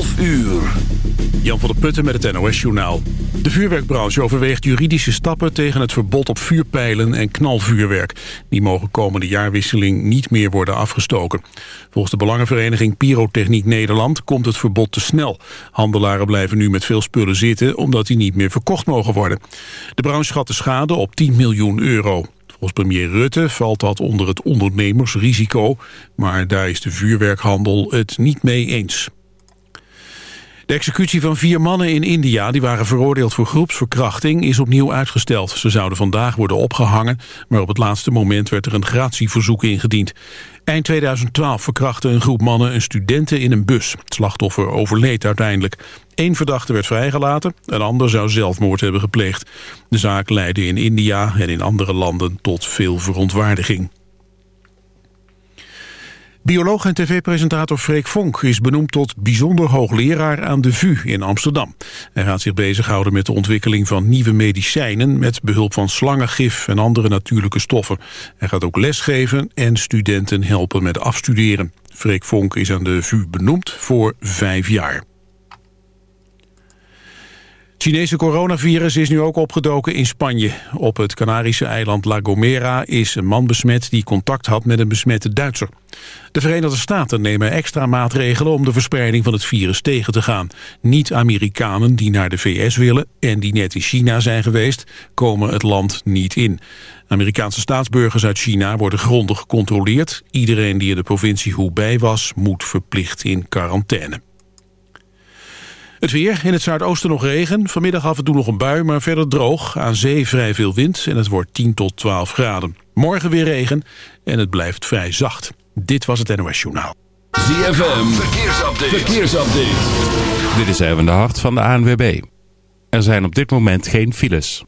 12 uur. Jan van der Putten met het NOS-journaal. De vuurwerkbranche overweegt juridische stappen tegen het verbod op vuurpijlen en knalvuurwerk. Die mogen komende jaarwisseling niet meer worden afgestoken. Volgens de Belangenvereniging Pyrotechniek Nederland komt het verbod te snel. Handelaren blijven nu met veel spullen zitten omdat die niet meer verkocht mogen worden. De branche schat de schade op 10 miljoen euro. Volgens premier Rutte valt dat onder het ondernemersrisico, maar daar is de vuurwerkhandel het niet mee eens. De executie van vier mannen in India die waren veroordeeld voor groepsverkrachting is opnieuw uitgesteld. Ze zouden vandaag worden opgehangen, maar op het laatste moment werd er een gratieverzoek ingediend. Eind 2012 verkrachtte een groep mannen een studenten in een bus. Het slachtoffer overleed uiteindelijk. Eén verdachte werd vrijgelaten, een ander zou zelfmoord hebben gepleegd. De zaak leidde in India en in andere landen tot veel verontwaardiging. Bioloog en tv-presentator Freek Vonk is benoemd tot bijzonder hoogleraar aan de VU in Amsterdam. Hij gaat zich bezighouden met de ontwikkeling van nieuwe medicijnen met behulp van slangengif en andere natuurlijke stoffen. Hij gaat ook lesgeven en studenten helpen met afstuderen. Freek Vonk is aan de VU benoemd voor vijf jaar. Chinese coronavirus is nu ook opgedoken in Spanje. Op het Canarische eiland La Gomera is een man besmet die contact had met een besmette Duitser. De Verenigde Staten nemen extra maatregelen om de verspreiding van het virus tegen te gaan. Niet-Amerikanen die naar de VS willen en die net in China zijn geweest, komen het land niet in. Amerikaanse staatsburgers uit China worden grondig gecontroleerd. Iedereen die in de provincie Hubei was, moet verplicht in quarantaine. Het weer, in het zuidoosten nog regen. Vanmiddag af en toe nog een bui, maar verder droog. Aan zee vrij veel wind en het wordt 10 tot 12 graden. Morgen weer regen en het blijft vrij zacht. Dit was het NOS Journaal. ZFM, verkeersupdate. verkeersupdate. Dit is even de hart van de ANWB. Er zijn op dit moment geen files.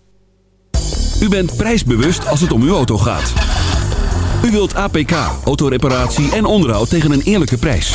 U bent prijsbewust als het om uw auto gaat. U wilt APK, autoreparatie en onderhoud tegen een eerlijke prijs.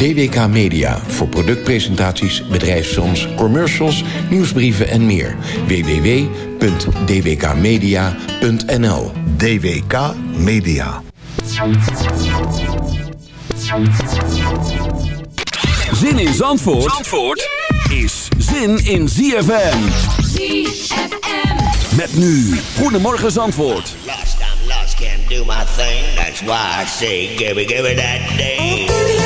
DWK Media voor productpresentaties, bedrijfsfilms, commercials, nieuwsbrieven en meer. www.dwkmedia.nl DWK Media. Zin in Zandvoort, Zandvoort is zin in ZFM. ZFM. Met nu, Goedemorgen Zandvoort. Lost, I'm lost, can't do my thing. That's why I say, give me, give me that thing.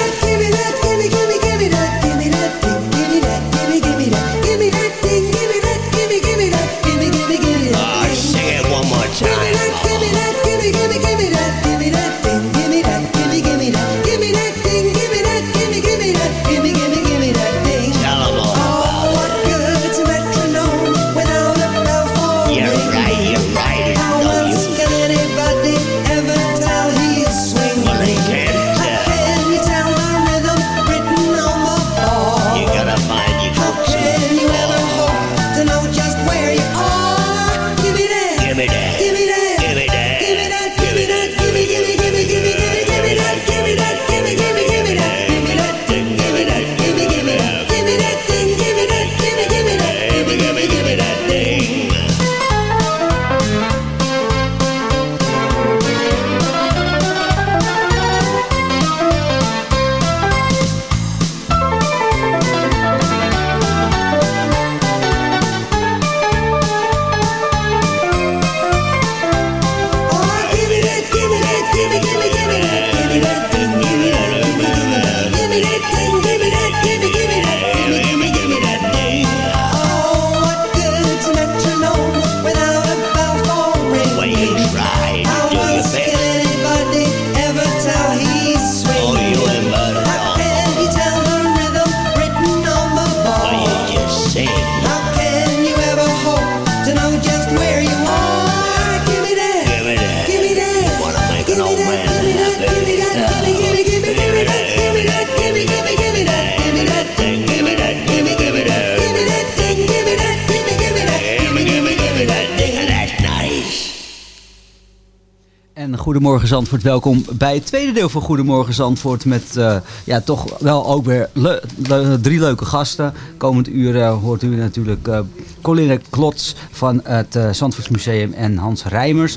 Goedemorgen Zandvoort, welkom bij het tweede deel van Goedemorgen Zandvoort. Met eh, ja, toch wel ook weer le- le- drie leuke gasten. Komend uur eh, hoort u natuurlijk eh Colinne Klots van het eh Zandvoortsmuseum en Hans Rijmers.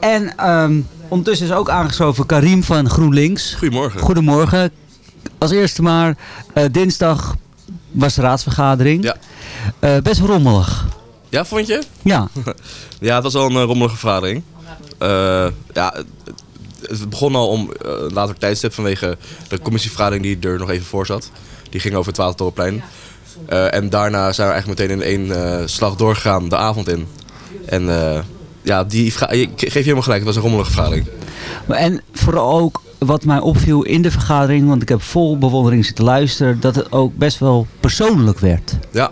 En ehm, ondertussen is ook aangeschoven Karim van GroenLinks. Goedemorgen. Goedemorgen. Als eerste maar, dinsdag was de raadsvergadering. Ja. Best rommelig. Ja, vond je? Ja. Ja, het was wel een rommelige vergadering. Eh, ja, het, begon al om eh, een later tijdstip vanwege de commissievergadering die er nog even voor zat. Die ging over het Watertorenplein. Eh, en daarna zijn we eigenlijk meteen in één eh, slag doorgegaan de avond in. En eh, ja, die ik geef je helemaal gelijk, het was een rommelige vergadering. En vooral ook wat mij opviel in de vergadering, want ik heb vol bewondering zitten luisteren, dat het ook best wel persoonlijk werd. Ja,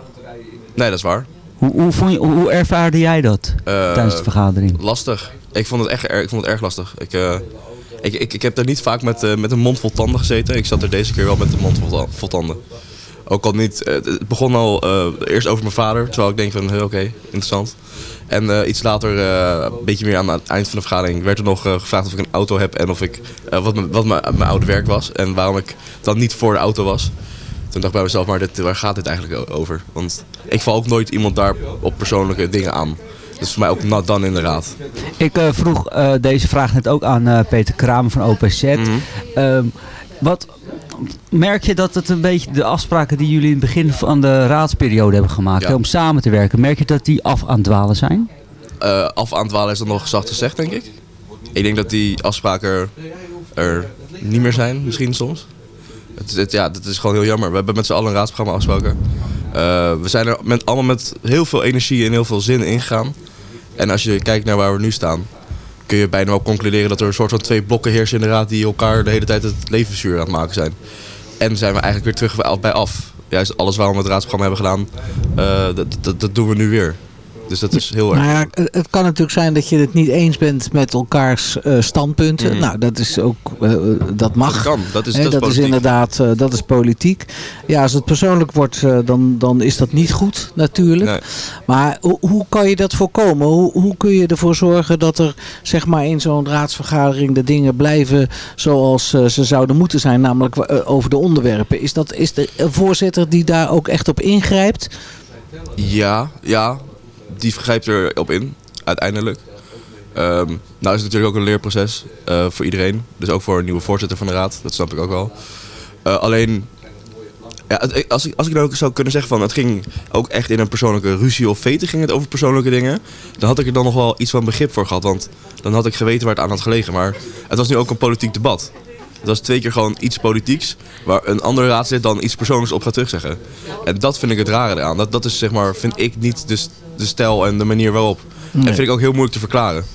nee, dat is waar. Hoe, hoe, vond je, hoe ervaarde jij dat Eh, tijdens de vergadering? Lastig. Ik vond het echt erg, ik vond het erg lastig. Ik, eh, ik, ik, ik heb er niet vaak met, eh, met een mond vol tanden gezeten. Ik zat er deze keer wel met een mond vol, ta- vol tanden. Ook al niet, eh, het begon al eerst over mijn vader, terwijl ik denk van oké, interessant. En iets later, een beetje meer aan het eind van de vergadering, werd er nog gevraagd of ik een auto heb en of ik, wat, mijn, wat mijn, oude werk was en waarom ik dan niet voor de auto was. Toen dacht ik bij mezelf, maar dit, waar gaat dit eigenlijk over? Want ik val ook nooit iemand daar op persoonlijke dingen aan. Dus voor mij ook not dan in de raad. Ik eh, vroeg eh, deze vraag net ook aan eh, Peter Kramer van OPZ. Mhm. Ehm, wat merk je dat het een beetje de afspraken die jullie in het begin van de raadsperiode hebben gemaakt, Ja. hè, om samen te werken, merk je dat die af aan het dwalen zijn? Af aan het dwalen is dat nog zacht gezegd, denk ik. Ik denk dat die afspraken er, er niet meer zijn, misschien soms. Het, het, ja, dat is gewoon heel jammer. We hebben met z'n allen een raadsprogramma afgesproken. We zijn er met, allemaal met heel veel energie en heel veel zin ingegaan. En als je kijkt naar waar we nu staan, kun je bijna wel concluderen dat er een soort van twee blokken heersen in de raad die elkaar de hele tijd het levensvuur aan het maken zijn. En zijn we eigenlijk weer terug bij- bij af. Juist alles waarom we het raadsprogramma hebben gedaan, eh, dat, dat, dat doen we nu weer. Dus dat is heel erg. Nou ja, het kan natuurlijk zijn dat je het niet eens bent met elkaars eh, standpunten. Mhm. Nou, dat is ook, eh, dat mag. Dat kan, dat is, dat is inderdaad, eh, dat is politiek. Ja, als het persoonlijk wordt, dan, dan is dat niet goed natuurlijk. Nee. Maar hoe, hoe kan je dat voorkomen? Hoe, hoe kun je ervoor zorgen dat er zeg maar in zo'n raadsvergadering de dingen blijven zoals ze zouden moeten zijn, namelijk over de onderwerpen? Is dat is de voorzitter die daar ook echt op ingrijpt? Ja, ja, die grijpt erop in, uiteindelijk. Ehm, nou is natuurlijk ook een leerproces eh, voor iedereen. Dus ook voor een nieuwe voorzitter van de raad, dat snap ik ook wel. Eh, alleen, ja, als, ik, als ik ook zou kunnen zeggen van het ging ook echt in een persoonlijke ruzie of veten, ging het over persoonlijke dingen. Dan had ik er dan nog wel iets van begrip voor gehad, want dan had ik geweten waar het aan had gelegen. Maar het was nu ook een politiek debat. Het was twee keer gewoon iets politieks, waar een andere raadslid dan iets persoonlijks op gaat terugzeggen. En dat vind ik het rare eraan. Dat, dat is zeg maar, vind ik niet de, de stijl en de manier waarop. Nee. En vind ik ook heel moeilijk te verklaren.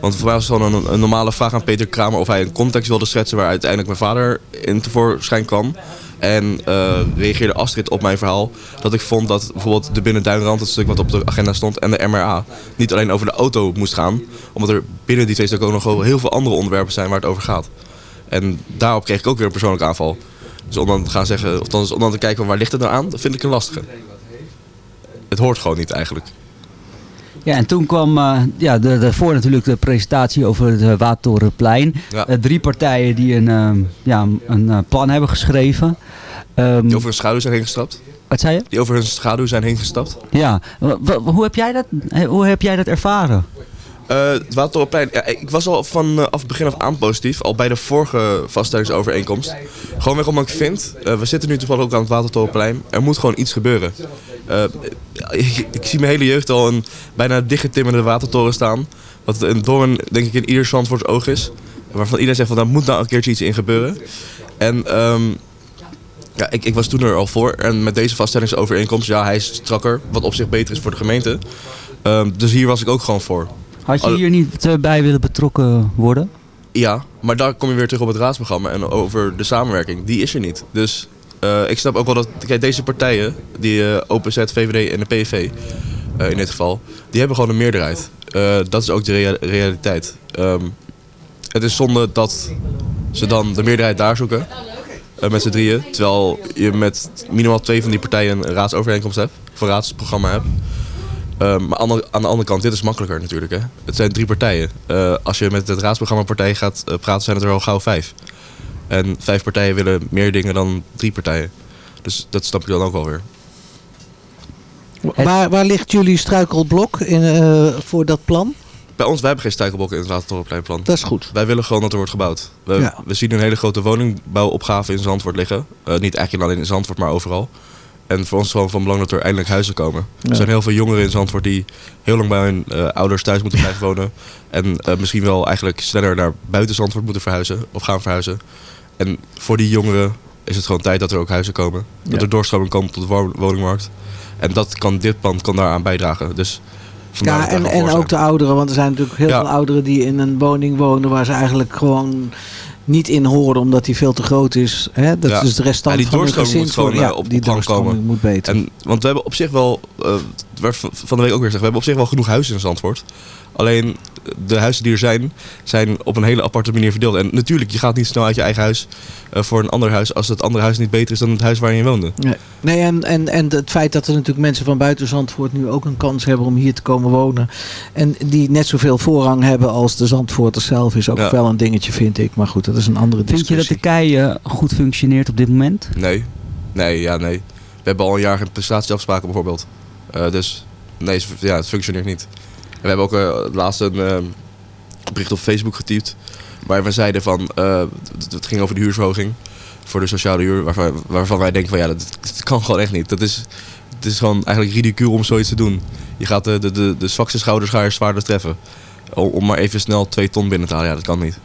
Want voor mij was het gewoon een, een normale vraag aan Peter Kramer of hij een context wilde schetsen waar uiteindelijk mijn vader in tevoorschijn kwam. En eh, reageerde Astrid op mijn verhaal dat ik vond dat bijvoorbeeld de Binnenduinrand, het stuk wat op de agenda stond, en de MRA niet alleen over de auto moest gaan. Omdat er binnen die twee stukken ook nog heel veel andere onderwerpen zijn waar het over gaat. En daarop kreeg ik ook weer een persoonlijke aanval. Dus om dan te gaan zeggen, of dan, om dan te kijken waar ligt het nou aan, dat vind ik een lastige. Het hoort gewoon niet eigenlijk. Ja, en toen kwam eh, ja, de, daarvoor natuurlijk de presentatie over het uh, Watertorenplein. Ja. Eh, drie partijen die een, ehm, ja, een eh, plan hebben geschreven. Ehm, Die over hun schaduw zijn heen gestapt. Wat zei je? Die over hun schaduw zijn heen gestapt. Ja, hoe, heb jij dat, eh, hoe heb jij dat ervaren? Eh, het Watertorenplein, ik was al van eh, het begin af aan positief. Al bij de vorige vaststellingsovereenkomst. Gewoon weg omdat ik vind, eh, we zitten nu toevallig ook aan het Watertorenplein. Er moet gewoon iets gebeuren. Ik, zie mijn hele jeugd al een bijna dichtgetimmerde watertoren staan. Wat een doorn, denk ik, in ieder Zandvoorts oog is. Waarvan iedereen zegt van daar moet nou een keertje iets in gebeuren. En ehm, ja, ik, ik was toen er al voor. En met deze vaststellingsovereenkomst, ja, hij is strakker. Wat op zich beter is voor de gemeente. Ehm, dus hier was ik ook gewoon voor. Had je hier niet bij willen betrokken worden? Ja, maar daar kom je weer terug op het raadsprogramma en over de samenwerking. Die is er niet. Dus eh, ik snap ook wel dat kijk, deze partijen, die eh OPZ, VVD en de PV eh, in dit geval, die hebben gewoon een meerderheid. Dat is ook de rea- realiteit. Ehm, het is zonde dat ze dan de meerderheid daar zoeken. met z'n drieën. Terwijl je met minimaal twee van die partijen een raadsovereenkomst hebt. Of een raadsprogramma hebt. Ehm, maar aan de, aan de andere kant, dit is makkelijker natuurlijk. Hè? Het zijn drie partijen. Eh, als je met het raadsprogramma partij gaat eh, praten, zijn het er al gauw vijf. En vijf partijen willen meer dingen dan drie partijen. Dus dat snap ik dan ook wel weer. Waar, waar ligt jullie struikelblok in, eh, voor dat plan? Bij ons, wij hebben geen struikelblokken in het Watertorenpleinplan. Dat is goed. Wij willen gewoon dat er wordt gebouwd. We, Ja. we zien een hele grote woningbouwopgave in Zandvoort liggen. Eh, niet eigenlijk alleen in Zandvoort, maar overal. En voor ons is het gewoon van belang dat er eindelijk huizen komen. Ja. Er zijn heel veel jongeren in Zandvoort die heel lang bij hun eh, ouders thuis moeten blijven wonen. En eh, misschien wel eigenlijk sneller naar buiten Zandvoort moeten verhuizen of gaan verhuizen. En voor die jongeren is het gewoon tijd dat er ook huizen komen. Dat er doorstroming komt tot de wo- woningmarkt. En dat kan, dit pand kan daaraan bijdragen. Dus Ja, en, en ook de ouderen, want er zijn natuurlijk heel Ja. veel ouderen die in een woning wonen waar ze eigenlijk gewoon niet in horen omdat die veel te groot is. Hè? Dat Ja. is de restant Ja, die van hun doorstroming moet gewoon gezinsvorming. eh, op, die doorstroming komen. moet beter. En, want we hebben op zich wel, het werd van de week ook weer gezegd, we hebben op zich wel genoeg huizen in Zandvoort. Alleen de huizen die er zijn, zijn op een hele aparte manier verdeeld. En natuurlijk, je gaat niet snel uit je eigen huis eh, voor een ander huis als het andere huis niet beter is dan het huis waar je woonde. Nee, nee en, en, en het feit dat er natuurlijk mensen van buiten Zandvoort nu ook een kans hebben om hier te komen wonen. En die net zoveel voorrang hebben als de Zandvoorters zelf is ook Ja. wel een dingetje vind ik. Maar goed, dat is een andere Vind je discussie. dat de kei eh, goed functioneert op dit moment? Nee, nee, ja, nee. We hebben al een jaar geen prestatieafspraken bijvoorbeeld. Eh, dus nee, ja, het functioneert niet. En we hebben ook eh, laatst een eh, bericht op Facebook getypt. Waar we zeiden van, eh, het- het ging over de huurverhoging voor de sociale huur. Waarvan, waarvan wij denken van ja, dat, dat kan gewoon echt niet. Dat is, het is gewoon eigenlijk ridicuul om zoiets te doen. Je gaat de, de, de, de zwakste schouders ga je zwaarder treffen. Om, om maar even snel twee ton binnen te halen. Ja, dat kan niet.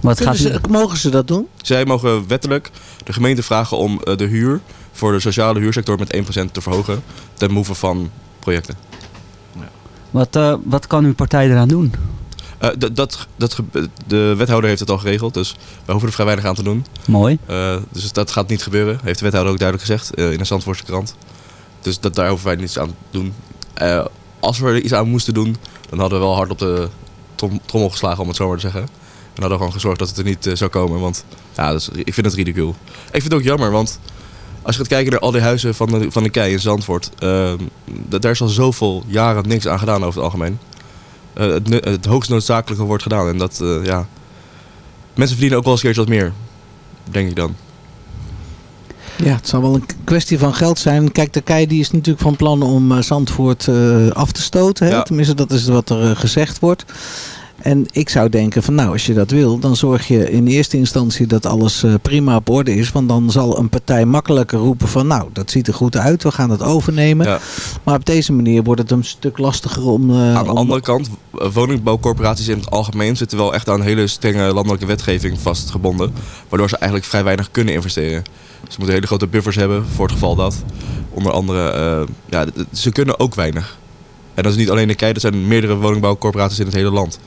Wat Kunnen gaat ze, mogen ze dat doen? Zij mogen wettelijk de gemeente vragen om de huur voor de sociale huursector met 1% te verhogen ten behoeve van projecten. Wat, eh, wat kan uw partij eraan doen? Eh, dat, dat, de wethouder heeft het al geregeld, dus we hoeven er vrij weinig aan te doen. Mooi. Eh, dus dat gaat niet gebeuren, heeft de wethouder ook duidelijk gezegd in de Zandvoortse krant. Dus dat, daar hoeven wij niets aan te doen. Als we er iets aan moesten doen, dan hadden we wel hard op de trom- trommel geslagen, om het zo maar te zeggen. En hadden we gewoon gezorgd dat het er niet zou komen, want ja, is, ik vind het ridicuul. Ik vind het ook jammer, want als je gaat kijken naar al die huizen van de, van de kei in Zandvoort, d- daar is al zoveel jaren niks aan gedaan over het algemeen. Eh, het, het hoogst noodzakelijke wordt gedaan en dat, eh, ja... Mensen verdienen ook wel eens een keertje wat meer, denk ik dan. Ja, het zal wel een kwestie van geld zijn. Kijk, de KEI die is natuurlijk van plan om eh, Zandvoort af te stoten. Hè? Ja. Tenminste, dat is wat er gezegd wordt. En ik zou denken van nou, als je dat wil, dan zorg je in eerste instantie dat alles eh, prima op orde is. Want dan zal een partij makkelijker roepen van nou, dat ziet er goed uit, we gaan het overnemen. Ja. Maar op deze manier wordt het een stuk lastiger om... eh, Aan de om- andere kant, woningbouwcorporaties in het algemeen zitten wel echt aan hele strenge landelijke wetgeving vastgebonden. Waardoor ze eigenlijk vrij weinig kunnen investeren. Ze moeten hele grote buffers hebben voor het geval dat. Onder andere, eh, ja, ze kunnen ook weinig. En dat is niet alleen de KEI, dat zijn meerdere woningbouwcorporaties in het hele land.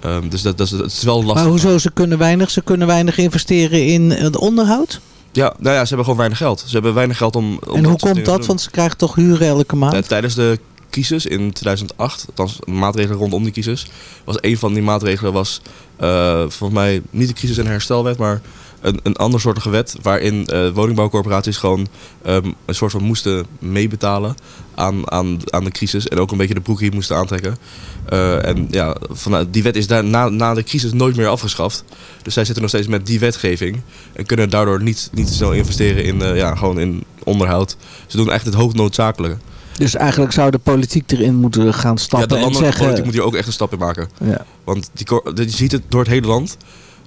Ehm, dus dat, dat, is, dat is wel lastig. Maar hoezo ze kunnen weinig? Ze kunnen weinig investeren in het onderhoud? Ja, nou ja, ze hebben gewoon weinig geld. Ze hebben weinig geld om. om en hoe komt dat? Want ze krijgen toch huren elke maand? Eh, tijdens de crisis in 2008, althans maatregelen rondom die crisis, was een van die maatregelen was eh, volgens mij niet de crisis- en herstelwet, maar een, een ander soortige wet waarin eh, woningbouwcorporaties gewoon ehm, een soort van moesten meebetalen aan, aan, aan de crisis en ook een beetje de broekriem moesten aantrekken. Eh, en ja, vanuit die wet is daar na, na de crisis nooit meer afgeschaft. Dus zij zitten nog steeds met die wetgeving en kunnen daardoor niet, niet snel investeren in, eh, ja, gewoon in onderhoud. Ze doen echt het hoognoodzakelijke. Dus eigenlijk zou de politiek erin moeten gaan Ja, stappen de en zeggen... politiek moet hier ook echt een stap in maken. Ja. Want die, je ziet het door het hele land.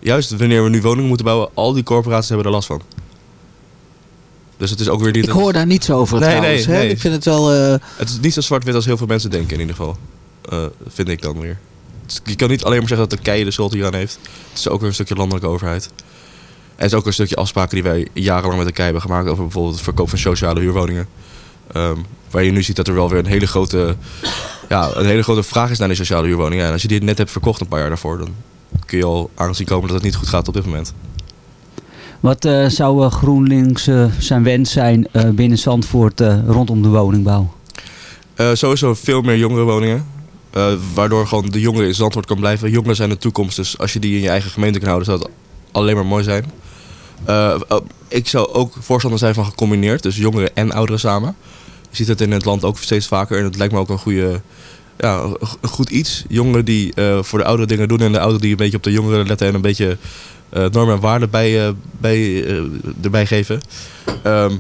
Juist wanneer we nu woningen moeten bouwen, al die corporaties hebben er last van. Dus het is ook weer niet... Ik hoor daar niets over Nee, trouwens. nee, nee. Ik vind het wel... eh, Het is niet zo zwart-wit als heel veel mensen denken in ieder geval. Eh, vind ik dan weer. Je kan niet alleen maar zeggen dat de KEI de schuld hier aan heeft. Het is ook weer een stukje landelijke overheid. En het is ook een stukje afspraken die wij jarenlang met de KEI hebben gemaakt... over bijvoorbeeld het verkoop van sociale huurwoningen. Ehm, waar je nu ziet dat er wel weer een hele grote, ja, een hele grote vraag is naar die sociale huurwoningen. En als je die net hebt verkocht een paar jaar daarvoor... dan kun je al aanzien komen dat het niet goed gaat op dit moment. Wat eh, zou eh, GroenLinks eh, zijn wens zijn binnen Zandvoort rondom de woningbouw? Sowieso veel meer jongerenwoningen. waardoor gewoon de jongeren in Zandvoort kan blijven. Jongeren zijn de toekomst, dus als je die in je eigen gemeente kan houden, zou het alleen maar mooi zijn. Eh, ik zou ook voorstander zijn van gecombineerd, dus jongeren en ouderen samen. Je ziet het in het land ook steeds vaker. En het lijkt me ook een goede... Ja, goed iets. Jongeren die eh, voor de oudere dingen doen en de ouderen die een beetje op de jongeren letten en een beetje eh, normen en waarden bij, eh, bij, erbij geven. Ehm,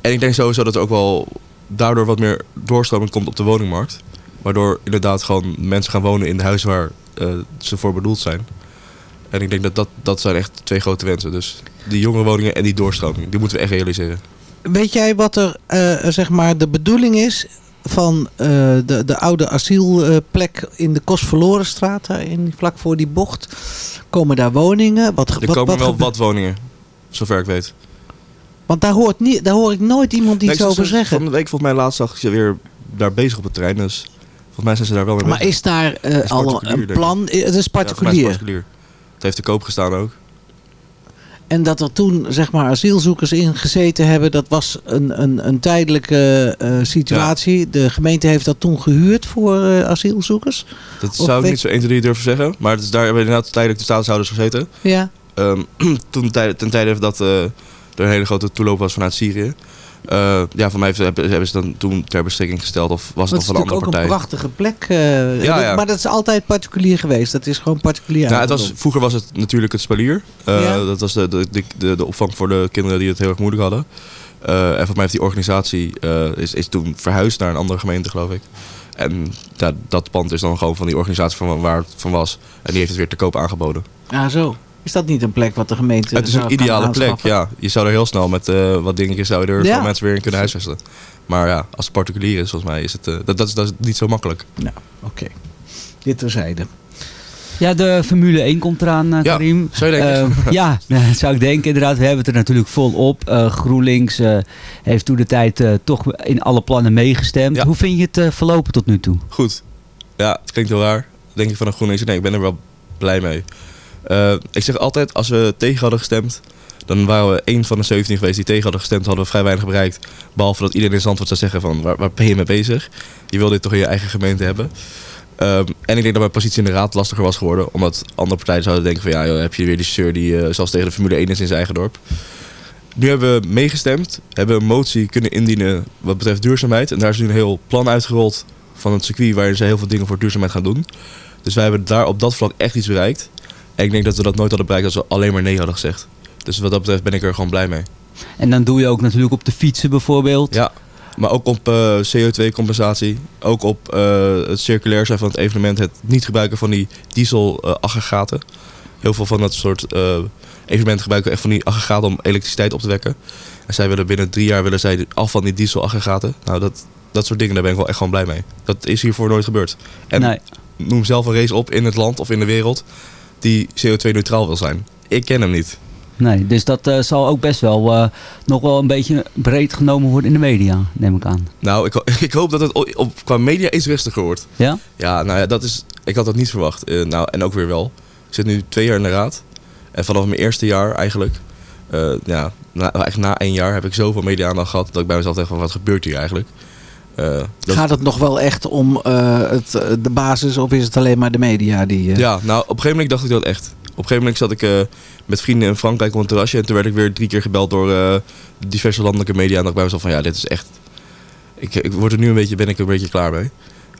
en ik denk sowieso dat er ook wel daardoor wat meer doorstroming komt op de woningmarkt. Waardoor inderdaad gewoon mensen gaan wonen in de huizen waar ze voor bedoeld zijn. En ik denk dat, dat dat zijn echt twee grote wensen. Dus die jongere woningen en die doorstroming, die moeten we echt realiseren. Weet jij wat er zeg maar de bedoeling is van eh, de, de oude asielplek in de Kostverlorenstraat, in, vlak voor die bocht? Komen daar woningen? Wat, Er wat, komen wat wel wat woningen, zover ik weet. Want daar, hoort niet, daar hoor ik nooit iemand iets Nee, over ze- zeggen. Van de week volgens mij laatst zag ik ze weer daar bezig op het terrein. Dus volgens mij zijn ze daar wel mee Maar bezig. is daar eh, al particulier, een plan? Eh, Het is Ja, voor mij is particulier. het particulier. Het heeft te koop gestaan ook. En dat er toen zeg maar asielzoekers in gezeten hebben, dat was een, een, een tijdelijke eh, situatie. De gemeente heeft dat toen gehuurd voor eh, asielzoekers. Dat Of zou ik weet- niet zo 1, 2, 3 durven zeggen. Maar het is daar hebben inderdaad tijdelijk de statushouders gezeten. Ja. Ehm, toen ten tijde dat eh, er een hele grote toeloop was vanuit Syrië. Eh, ja, van mij heeft- hebben, hebben ze dan toen ter beschikking gesteld. Of was Dat het is nog van een andere ook een partij? prachtige plek. eh, Ja, dat- ja. Maar dat is altijd particulier geweest. Dat is gewoon particulier. Nou, het was, vroeger was het natuurlijk het spalier. Eh, Ja. Dat was de, de, de, de, opvang voor de kinderen die het heel erg moeilijk hadden. En volgens mij heeft die organisatie is, is toen verhuisd naar een andere gemeente, geloof ik. En ja, dat pand is dan gewoon van die organisatie van waar het van was. En die heeft het weer te koop aangeboden. Ah, zo. Is dat niet een plek wat de gemeente het is een ideale plek, ja. Je zou er heel snel met eh, wat dingetjes zou je er Ja. mensen weer in kunnen huisvesten. Maar ja, als het particulier is, volgens mij is het, eh, dat, dat, is, dat is niet zo makkelijk. Nou, oké. Dit terzijde. Ja, de Formule 1 komt eraan, eh, Ja, Karim. zou je denken. Eh, ja, nou, dat zou ik denken. Inderdaad, we hebben het er natuurlijk vol op. GroenLinks eh, heeft toen de tijd eh, toch in alle plannen meegestemd. Ja. Hoe vind je het verlopen tot nu toe? Goed. Ja, het klinkt heel raar. Denk ik van een GroenLinks. Nee, ik ben er wel blij mee. Eh, ik zeg altijd, als we tegen hadden gestemd... dan waren we één van de 17 geweest die tegen hadden gestemd. Hadden we vrij weinig bereikt. Behalve dat iedereen in Zandvoort zou zeggen van... waar, waar ben je mee bezig? Je wil dit toch in je eigen gemeente hebben? Ehm, en ik denk dat mijn positie in de raad lastiger was geworden. Omdat andere partijen zouden denken van... ja, joh, heb je weer die chauffeur die eh, zelfs tegen de Formule 1 is in zijn eigen dorp. Nu hebben we meegestemd. Hebben een motie kunnen indienen wat betreft duurzaamheid. En daar is nu een heel plan uitgerold van het circuit... waarin ze heel veel dingen voor duurzaamheid gaan doen. Dus wij hebben daar op dat vlak echt iets bereikt. En ik denk dat we dat nooit hadden bereikt als we alleen maar nee hadden gezegd. Dus wat dat betreft ben ik er gewoon blij mee. En dan doe je ook natuurlijk op de fietsen bijvoorbeeld. Ja, maar ook op eh, CO2-compensatie. Ook op eh, het circulair zijn van het evenement. Het niet gebruiken van die diesel-aggregaten. Heel veel van dat soort eh, evenementen gebruiken echt van die aggregaten om elektriciteit op te wekken. En zij willen binnen drie jaar willen zij af van die diesel-aggregaten. Nou, dat, dat soort dingen, daar ben ik wel echt gewoon blij mee. Dat is hiervoor nooit gebeurd. En Nee. noem zelf een race op in het land of in de wereld die CO2-neutraal wil zijn. Ik ken hem niet. Nee, dus dat eh, zal ook best wel eh, nog wel een beetje breed genomen worden in de media, neem ik aan. Nou, ik, ik hoop dat het op, qua media iets rustiger wordt. Ja? Ja, nou ja, dat is, ik had dat niet verwacht. Eh, nou, en ook weer wel. Ik zit nu twee jaar in de raad. En vanaf mijn eerste jaar eigenlijk, ja, na, eigenlijk na één jaar heb ik zoveel media-aandacht gehad dat ik bij mezelf dacht van wat gebeurt hier eigenlijk? Eh, dat- Gaat het nog wel echt om eh, het, eh, de basis of is het alleen maar de media die... Ja, nou op een gegeven moment dacht ik dat echt. Op een gegeven moment zat ik met vrienden in Frankrijk op een terrasje en toen werd ik weer drie keer gebeld door diverse landelijke media en dacht ik bij mezelf van ja, dit is echt... Ik, ik word er nu een beetje, ben ik er een beetje klaar mee.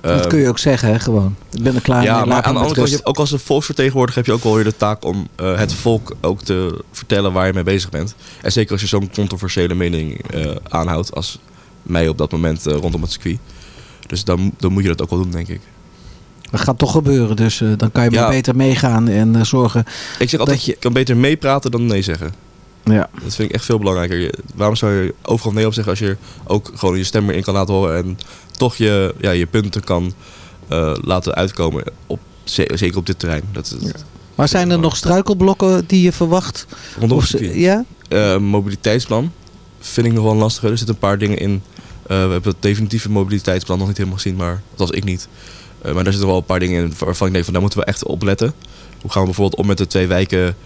dat Eh, kun je ook zeggen, hè, gewoon. Ik ben er klaar ja, mee. maar laat aan de andere kant, je rust. hebt ook als een volksvertegenwoordiger heb je ook wel weer de taak om het volk ook te vertellen waar je mee bezig bent. En zeker als je zo'n controversiële mening aanhoudt als mij op dat moment eh, rondom het circuit. Dus dan, dan moet je dat ook wel doen, denk ik. Dat gaat toch gebeuren, dus eh, dan kan je Ja. maar beter meegaan en eh, zorgen... Ik zeg altijd, Dat je- kan beter meepraten dan nee zeggen. Ja. Dat vind ik echt veel belangrijker. Je- waarom zou je overal nee op zeggen als je ook gewoon je stem erin kan laten horen en toch je, ja, je punten kan laten uitkomen, op, ze- zeker op dit terrein. Dat, is Maar zijn er nog struikelblokken die je verwacht? Rondom Of ja? Mobiliteitsplan vind ik nog wel een lastige. Er zitten een paar dingen in. Eh, we hebben het definitieve mobiliteitsplan nog niet helemaal gezien, maar dat was ik niet. Eh, maar daar zitten wel een paar dingen in waarvan ik denk van daar moeten we echt op letten. Hoe gaan we bijvoorbeeld om met de twee wijken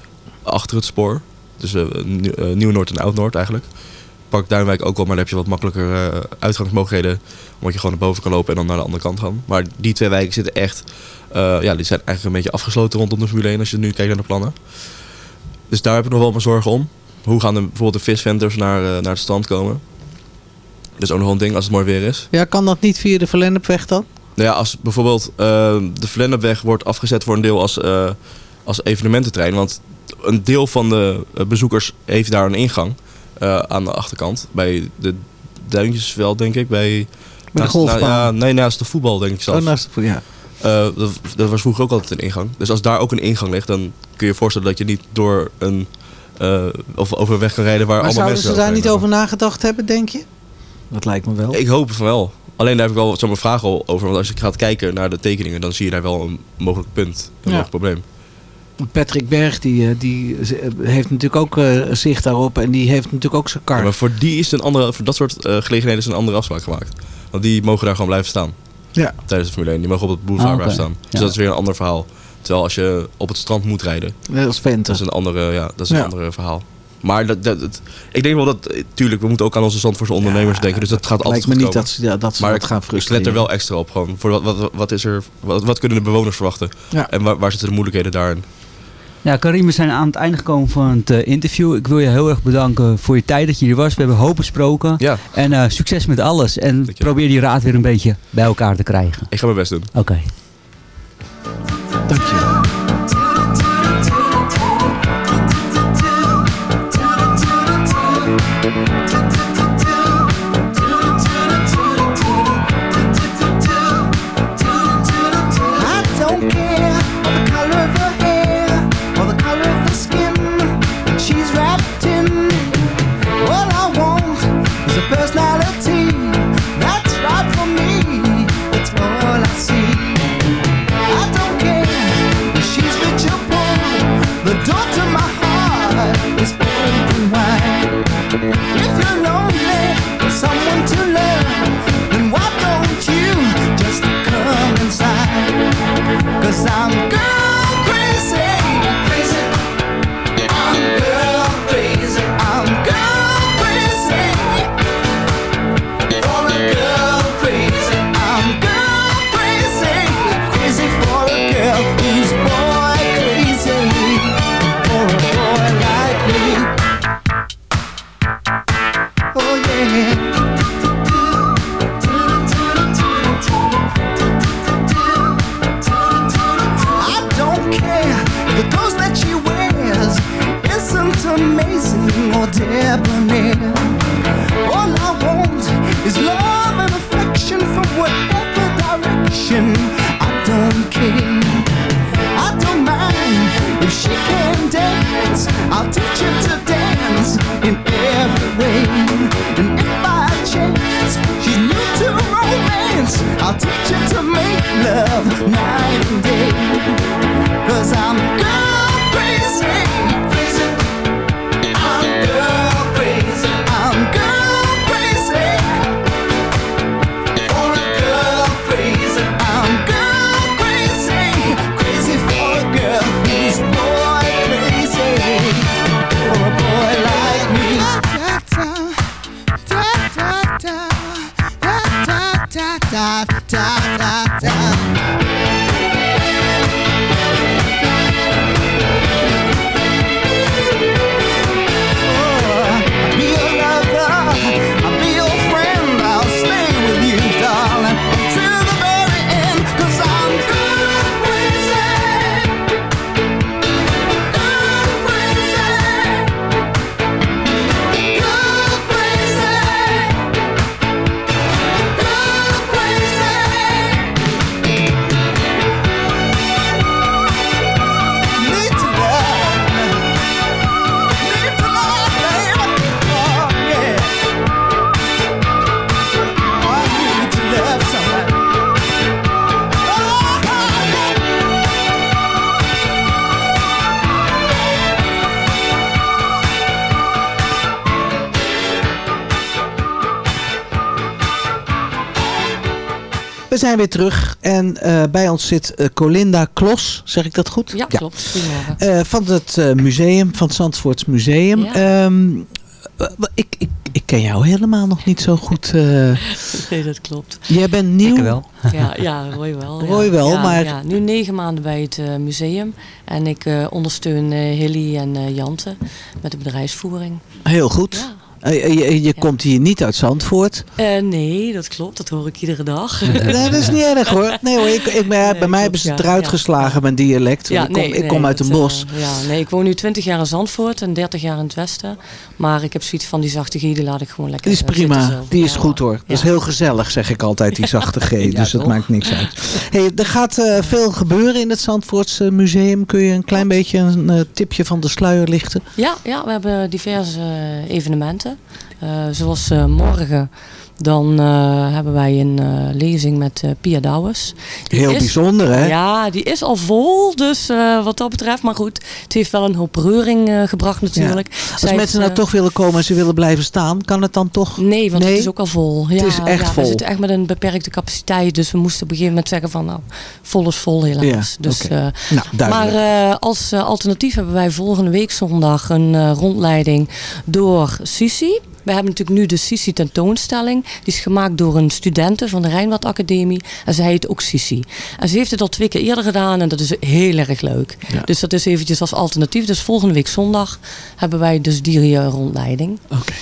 achter het spoor? Dus eh, Nieuw- Nieuw-Noord en Oud-Noord eigenlijk. Park Duinwijk ook wel, maar daar heb je wat makkelijker uitgangsmogelijkheden. Omdat je gewoon naar boven kan lopen en dan naar de andere kant gaan. Maar die twee wijken zitten echt... ja, die zijn eigenlijk een beetje afgesloten rondom de Formule 1 als je nu kijkt naar de plannen. Dus daar heb ik nog wel mijn zorgen om. Hoe gaan de, bijvoorbeeld de visventers naar, naar het strand komen? Dat is ook nog wel een ding als het mooi weer is. Ja, kan dat niet via de Verlennepweg dan? Nou ja, als bijvoorbeeld eh, de Vlendepweg wordt afgezet voor een deel als, eh, als evenemententrein. Want een deel van de eh, bezoekers heeft daar een ingang aan de achterkant. Bij de Duintjesveld, denk ik. Bij, de golfbaan? ja, nee, naast de voetbal, denk ik zelfs. Oh, naast de, ja. Eh, dat, dat was vroeger ook altijd een ingang. Dus als daar ook een ingang ligt, dan kun je je voorstellen dat je niet door een... of over een weg kan rijden waar Maar allemaal zouden mensen ze daar niet over nagedacht hebben, denk je? Dat lijkt me wel. ik hoop van wel. Alleen daar heb ik wel zo'n vraag over. Want als je gaat kijken naar de tekeningen, dan zie je daar wel een mogelijk punt. Een Ja. mogelijk probleem. Patrick Berg die, eh, die eh, heeft natuurlijk ook eh, zicht daarop en die heeft natuurlijk ook zijn kar. Ja, maar voor die is een andere, voor dat soort gelegenheden is een andere afspraak gemaakt. Want die mogen daar gewoon blijven staan. Ja. Tijdens de Formule 1. Die mogen op het boulevard Ah, blijven staan. Dus Ja. dat is weer een ander verhaal. Terwijl als je op het strand moet rijden, als Vente. dat is een andere, ja, dat is een andere verhaal. Maar dat, dat, dat- ik denk wel dat, tuurlijk, we moeten ook aan onze Zandvoortse ondernemers denken. Dus dat gaat altijd lijkt me goed niet komen. dat ze, ja, dat ze Maar dat ik, gaan ik frustreren. let er wel extra op. Gewoon, voor wat, wat, wat, is er, wat, wat kunnen de bewoners verwachten? Ja. En waar, waar zitten de moeilijkheden daarin? Ja, Karim, we zijn aan het einde gekomen van het eh, interview. Ik wil je heel erg bedanken voor je tijd dat je hier was. We hebben hoop besproken. Ja, En eh, succes met alles. En probeer die raad weer een beetje bij elkaar te krijgen. ik ga mijn best doen. Oké. Dank je. Zijn weer terug en eh, bij ons zit eh, Colinda Klos, zeg ik dat goed? Ja, klopt. Eh, van het eh, museum, van het Zandvoorts Museum. Ja. Ehm, ik, ik, ik ken jou helemaal nog niet zo goed. eh. Nee, dat klopt. jij bent nieuw. Ik wel. Ja, ja Roy wel. ja. Roy wel, Ja, maar- Ja, nu negen maanden bij het museum. En ik eh, ondersteun eh, Hilly en eh, Jante met de bedrijfsvoering. Heel goed. Ja. Eh, je je komt hier niet uit Zandvoort. Eh, nee, dat klopt. Dat hoor ik iedere dag. Nee, dat is niet erg hoor. Nee hoor, ik, ik, bij mij hebben ze het eruit geslagen, mijn dialect. Ik kom, nee, ik kom uit een bos. eh, ja, nee, ik woon nu 20 jaar in Zandvoort en 30 jaar in het westen. Maar ik heb zoiets van die zachte G, die laat ik gewoon lekker Die is eh, prima, die is goed hoor. Dat is heel gezellig, zeg ik altijd, die zachte G. dus dat toch? maakt niks uit. Hey, er gaat eh, veel gebeuren in het Zandvoortse museum. Kun je een klein beetje een eh, tipje van de sluier lichten? Ja, ja, we hebben diverse eh, evenementen. Eh, zoals eh, morgen, dan eh, hebben wij een eh, lezing met eh, Pia Douwes. Die Heel is- bijzonder hè? Ja, die is al vol, dus wat dat betreft. Maar goed, het heeft wel een hoop reuring gebracht natuurlijk. Als Zij mensen heeft, nou toch willen komen en ze willen blijven staan, kan het dan toch? Nee, want het is ook al vol. Ja, Het is echt ja, vol. We zitten echt met een beperkte capaciteit. Dus we moesten op een gegeven moment zeggen van nou, vol is vol helaas. Ja, dus, Nou, maar als alternatief hebben wij volgende week zondag een rondleiding door Sisi. We hebben natuurlijk nu de Sisi tentoonstelling. Die is gemaakt door een studente van de Rijnwaard Academie. En zij heet ook Sisi. En ze heeft het al twee keer eerder gedaan en dat is heel erg leuk. Ja. Dus dat is eventjes als alternatief. Dus volgende week zondag hebben wij dus die eh, rondleiding. Oké.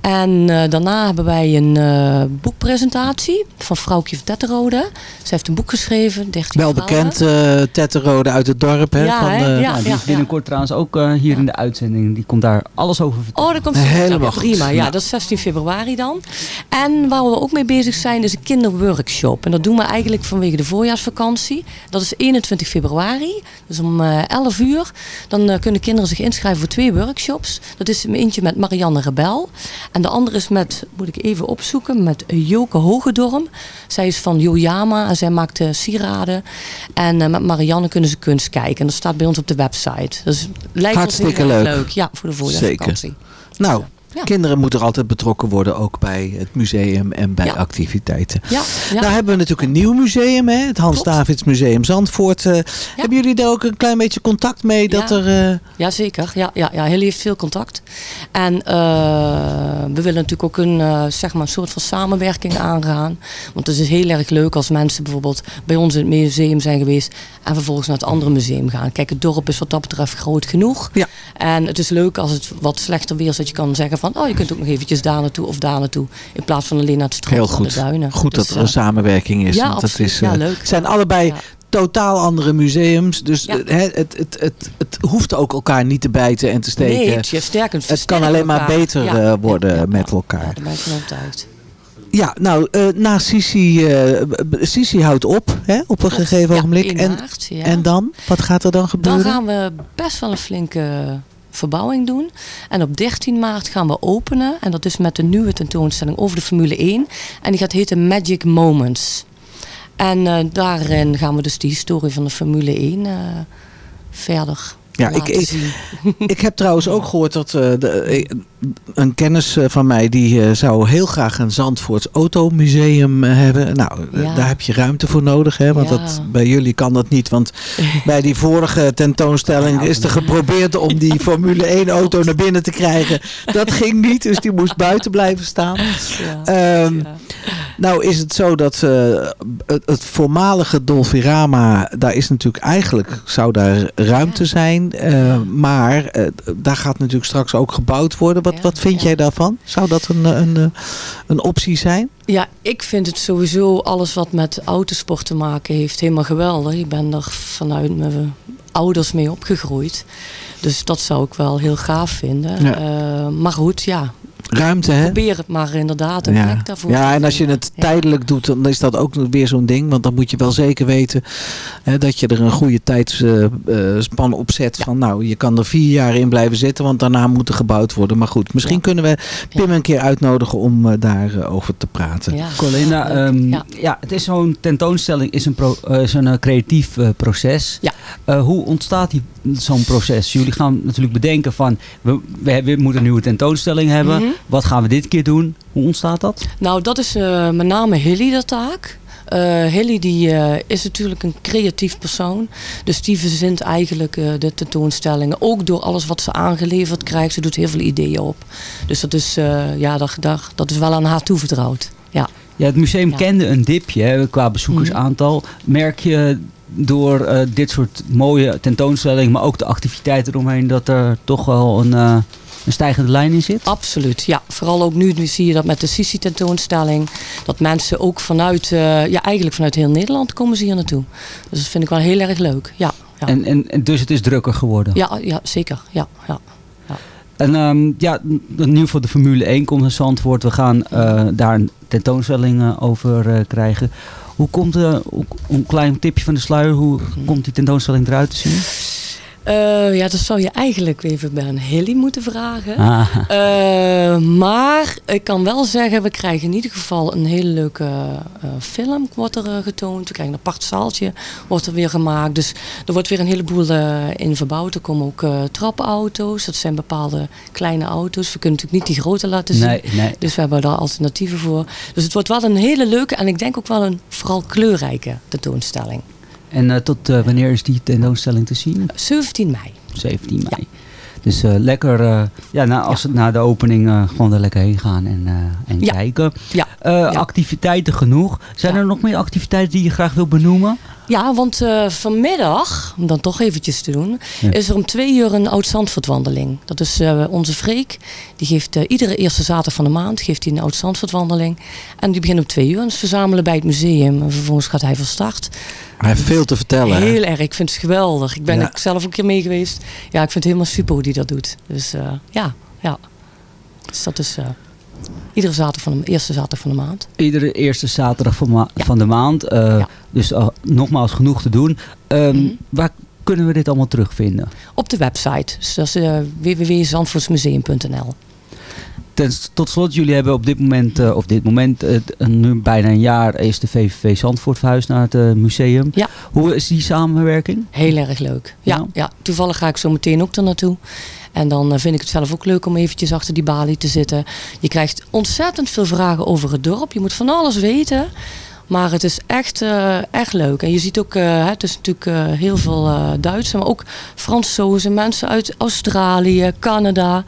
En eh, daarna hebben wij een eh, boekpresentatie van Vrouwtje van Tetterode. Ze heeft een boek geschreven, 13 Wel vrouwen. bekend, eh Tetterode uit het dorp. Hè, Ja, van, hè? eh, Ja, Nou, die is ja, binnenkort trouwens ook eh, hier in de uitzending. Die komt daar alles over vertellen. Oh, dat komt Helemaal ja, prima. Ja, Ja. dat is 16 februari dan. En waar we ook mee bezig zijn is een kinderworkshop. En dat doen we eigenlijk vanwege de voorjaarsvakantie. Dat is 21 februari. Dus om eh 11 uur. Dan kunnen kinderen zich inschrijven voor twee workshops. Dat is eentje met Marianne Rebel. En de andere is met, moet ik even opzoeken, met Joke Hogedorm. Zij is van Yoyama en zij maakt eh, sieraden. En eh, met Marianne kunnen ze kunst kijken. En dat staat bij ons op de website. Dus lijkt Hartstikke ons heel leuk. leuk. Ja, voor de voorjaarsvakantie. Nou, Ja. kinderen moeten er altijd betrokken worden, ook bij het museum en bij Ja. activiteiten. Ja, ja. Nou hebben we natuurlijk een nieuw museum, hè? het Hans Davids Museum Zandvoort. Eh, Hebben jullie daar ook een klein beetje contact mee? Dat Ja. er, eh, Ja, zeker. Ja, ja, ja. Hilly heeft veel contact. En eh, we willen natuurlijk ook een, zeg maar een soort van samenwerking aangaan. Want het is heel erg leuk als mensen bijvoorbeeld bij ons in het museum zijn geweest en vervolgens naar het andere museum gaan. Kijk, het dorp is wat dat betreft groot genoeg. Ja. En het is leuk als het wat slechter weer is, dat je kan zeggen van, oh, je kunt ook nog eventjes daar naartoe of daar naartoe. In plaats van alleen naar het strand heel goed. de duinen. Goed Dus, dat er een eh, samenwerking is. ja, want dat is, Ja, eh, leuk. Het zijn allebei Ja. totaal andere museums. Dus Ja. het, het, het, het hoeft ook elkaar niet te bijten en te steken. Nee, het je het kan alleen maar beter eh, worden met elkaar. Daar ben ik van overtuigd. Ja, nou, na Sisi, Sisi houdt op hè, op een gegeven Ja, ogenblik. 1 En, ja. en dan? Wat gaat er dan Dan gebeuren? gaan we best wel een flinke verbouwing doen. En op 13 maart gaan we openen. En dat is met een nieuwe tentoonstelling over de Formule 1. En die gaat heten Magic Moments. En eh, daarin gaan we dus de historie van de Formule 1 eh, verder Ja, ik, ik, heb trouwens ook gehoord dat eh, de, een kennis eh, van mij die eh, zou heel graag een Zandvoorts automuseum eh, hebben. Nou, Ja. daar heb je ruimte voor nodig, hè? Want Ja. dat, bij jullie kan dat niet. Want bij die vorige tentoonstelling is er geprobeerd om die Formule 1 auto naar binnen te krijgen. Dat ging niet, dus die moest buiten blijven staan. Ehm, Nou is het zo dat het, het voormalige Dolfirama, daar is natuurlijk eigenlijk, zou daar ruimte zijn. Maar daar gaat natuurlijk straks ook gebouwd worden. Wat, wat vind jij daarvan? Zou dat een, een, een, een optie zijn? Ja, ik vind het sowieso alles wat met autosport te maken heeft helemaal geweldig. Ik ben er vanuit mijn ouders mee opgegroeid. Dus dat zou ik wel heel gaaf vinden. Ja. Eh, maar goed, ja. Ruimte, hè? Probeer het maar inderdaad een Ja. plek daarvoor. ja, en als je het tijdelijk doet, dan is dat ook nog weer zo'n ding. Want dan moet je wel zeker weten hè, dat je er een goede tijdspan op zet. Van nou, je kan er vier jaar in blijven zitten, want daarna moet er gebouwd worden. Maar goed, misschien kunnen we Pim een keer uitnodigen om eh, daarover te praten. Ja. Colinda, Leuk, ehm, ja. ja. het is zo'n tentoonstelling, is een, pro, eh, is een eh, creatief eh, proces. Ja. Eh, hoe ontstaat die- zo'n proces? Jullie gaan natuurlijk bedenken van, we, we, we moeten een nieuwe tentoonstelling hebben. Mhm. Wat gaan we dit keer doen? Hoe ontstaat dat? Nou, dat is eh, met name Hilly de taak. Eh Hilly die, eh, is natuurlijk een creatief persoon. Dus die verzint eigenlijk de tentoonstellingen. Ook door alles wat ze aangeleverd krijgt. Ze doet heel veel ideeën op. Dus dat is, ja, dat, dat, dat is wel aan haar toevertrouwd. Ja. Ja, het museum Ja. kende een dipje hè, qua bezoekersaantal. Merk je door eh, dit soort mooie tentoonstellingen, maar ook de activiteiten eromheen, dat er toch wel een, eh, een stijgende lijn in zit? Absoluut, ja. Vooral ook nu, nu zie je dat met de Sissi tentoonstelling. Dat mensen ook vanuit, eh, ja eigenlijk vanuit heel Nederland komen ze hier naartoe. Dus dat vind ik wel heel erg leuk, ja. ja. En, en, en dus het is drukker geworden? Ja, ja zeker, ja. ja. En ehm, ja, nieuw voor de Formule 1 komt in Zandvoort. We gaan daar een tentoonstelling over krijgen. Hoe komt, uh, een klein tipje van de sluier, hoe komt die tentoonstelling eruit te zien? Uh, ja, dat zou je eigenlijk even bij een Hilly moeten vragen. Ah. Uh, maar ik kan wel zeggen, we krijgen in ieder geval een hele leuke uh, film wordt er getoond. We krijgen een apart zaaltje, wordt er weer gemaakt. Dus er wordt weer een heleboel in verbouwd. Er komen ook trappenauto's. Dat zijn bepaalde kleine auto's. We kunnen natuurlijk niet die grote laten zien. Nee, nee. Dus we hebben daar alternatieven voor. Dus het wordt wel een hele leuke en ik denk ook wel een vooral kleurrijke tentoonstelling. En uh, tot uh, wanneer is die tentoonstelling te zien? 17 mei. 17 mei. Ja. Dus uh, lekker, ja, nou, als ja. het na de opening gewoon er lekker heen gaan en, en ja. kijken. Ja. Activiteiten genoeg. Zijn er nog meer activiteiten die je graag wil benoemen? Ja, want uh, vanmiddag, om dan toch eventjes te doen, ja. is er om twee uur een oud-Zandvoortwandeling. Dat is uh, onze Freek. Die geeft uh, iedere eerste zaterdag van de maand geeft hij een oud-Zandvoortwandeling. En die begint om twee uur. En ze verzamelen bij het museum. En vervolgens gaat hij van start. Hij heeft veel te vertellen. Heel hè? erg. Ik vind het geweldig. Ik ben Ja. zelf ook een keer mee geweest. Ja, ik vind het helemaal super hoe hij dat doet. Dus ja, ja. Dus dat is iedere zaterdag van de eerste zaterdag van de maand. Iedere eerste zaterdag van, ma ja. van de maand. Uh, ja. Dus nogmaals genoeg te doen. Um, mm -hmm. Waar kunnen we dit allemaal terugvinden? Op de website. Dus dat is www.zandvoortsmuseum.nl Ten, tot slot, jullie hebben op dit moment, uh, of dit moment, uh, nu bijna een jaar is de VVV Zandvoort verhuisd naar het uh, museum. Ja. Hoe is die samenwerking? Heel erg leuk. Ja, ja. ja. toevallig ga ik zo meteen ook er naartoe. En dan vind ik het zelf ook leuk om eventjes achter die balie te zitten. Je krijgt ontzettend veel vragen over het dorp. Je moet van alles weten. Maar het is echt, uh, echt leuk. En je ziet ook, uh, het is natuurlijk uh, heel veel Duitsers, maar ook Fransozen, mensen uit Australië, Canada.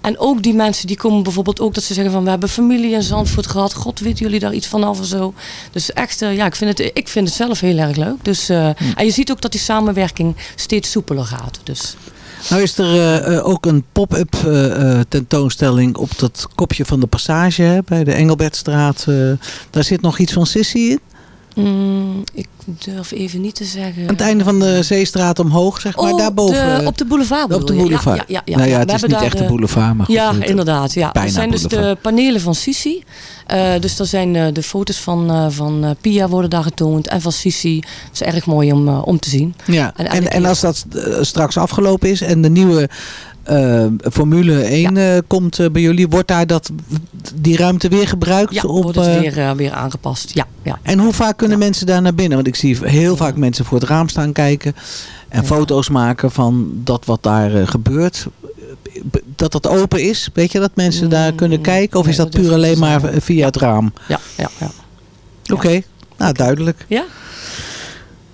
En ook die mensen die komen bijvoorbeeld ook dat ze zeggen van we hebben familie in Zandvoort gehad. God, weten jullie daar iets vanaf of zo? Dus echt, ja, ik vind, het, ik vind het zelf heel erg leuk. Dus, hm. En je ziet ook dat die samenwerking steeds soepeler gaat. Dus. Nou is er uh, ook een pop-up uh, tentoonstelling op dat kopje van de passage hè, bij de Engelbertstraat. Daar zit nog iets van Sissy in? Mm, ik durf even niet te zeggen. Aan het einde van de Zeestraat omhoog, zeg maar, oh, daarboven. De, op de boulevard Op de boulevard. Ja, ja, ja, nou ja, het is niet echt de boulevard, maar goed, Ja, het, inderdaad. Ja. bijna Dat zijn dus de panelen van Sisi. Uh, dus daar zijn uh, de foto's van, uh, van Pia worden daar getoond en van Sisi. Dat is erg mooi om, om te zien. Ja, en, en, en als dat straks afgelopen is en de nieuwe uh, Formule 1 ja. uh, komt uh, bij jullie. Wordt daar dat, die ruimte weer gebruikt? Ja, op, wordt het weer, weer aangepast. Ja, ja. En hoe vaak kunnen ja. mensen daar naar binnen? Want ik zie heel vaak mensen voor het raam staan kijken. En foto's maken van dat wat daar gebeurt. Dat dat open is. Weet je dat mensen mm, daar kunnen kijken? Of nee, is dat, dat puur alleen maar via het raam? Ja, ja, ja. Oké, okay. nou duidelijk. Ja.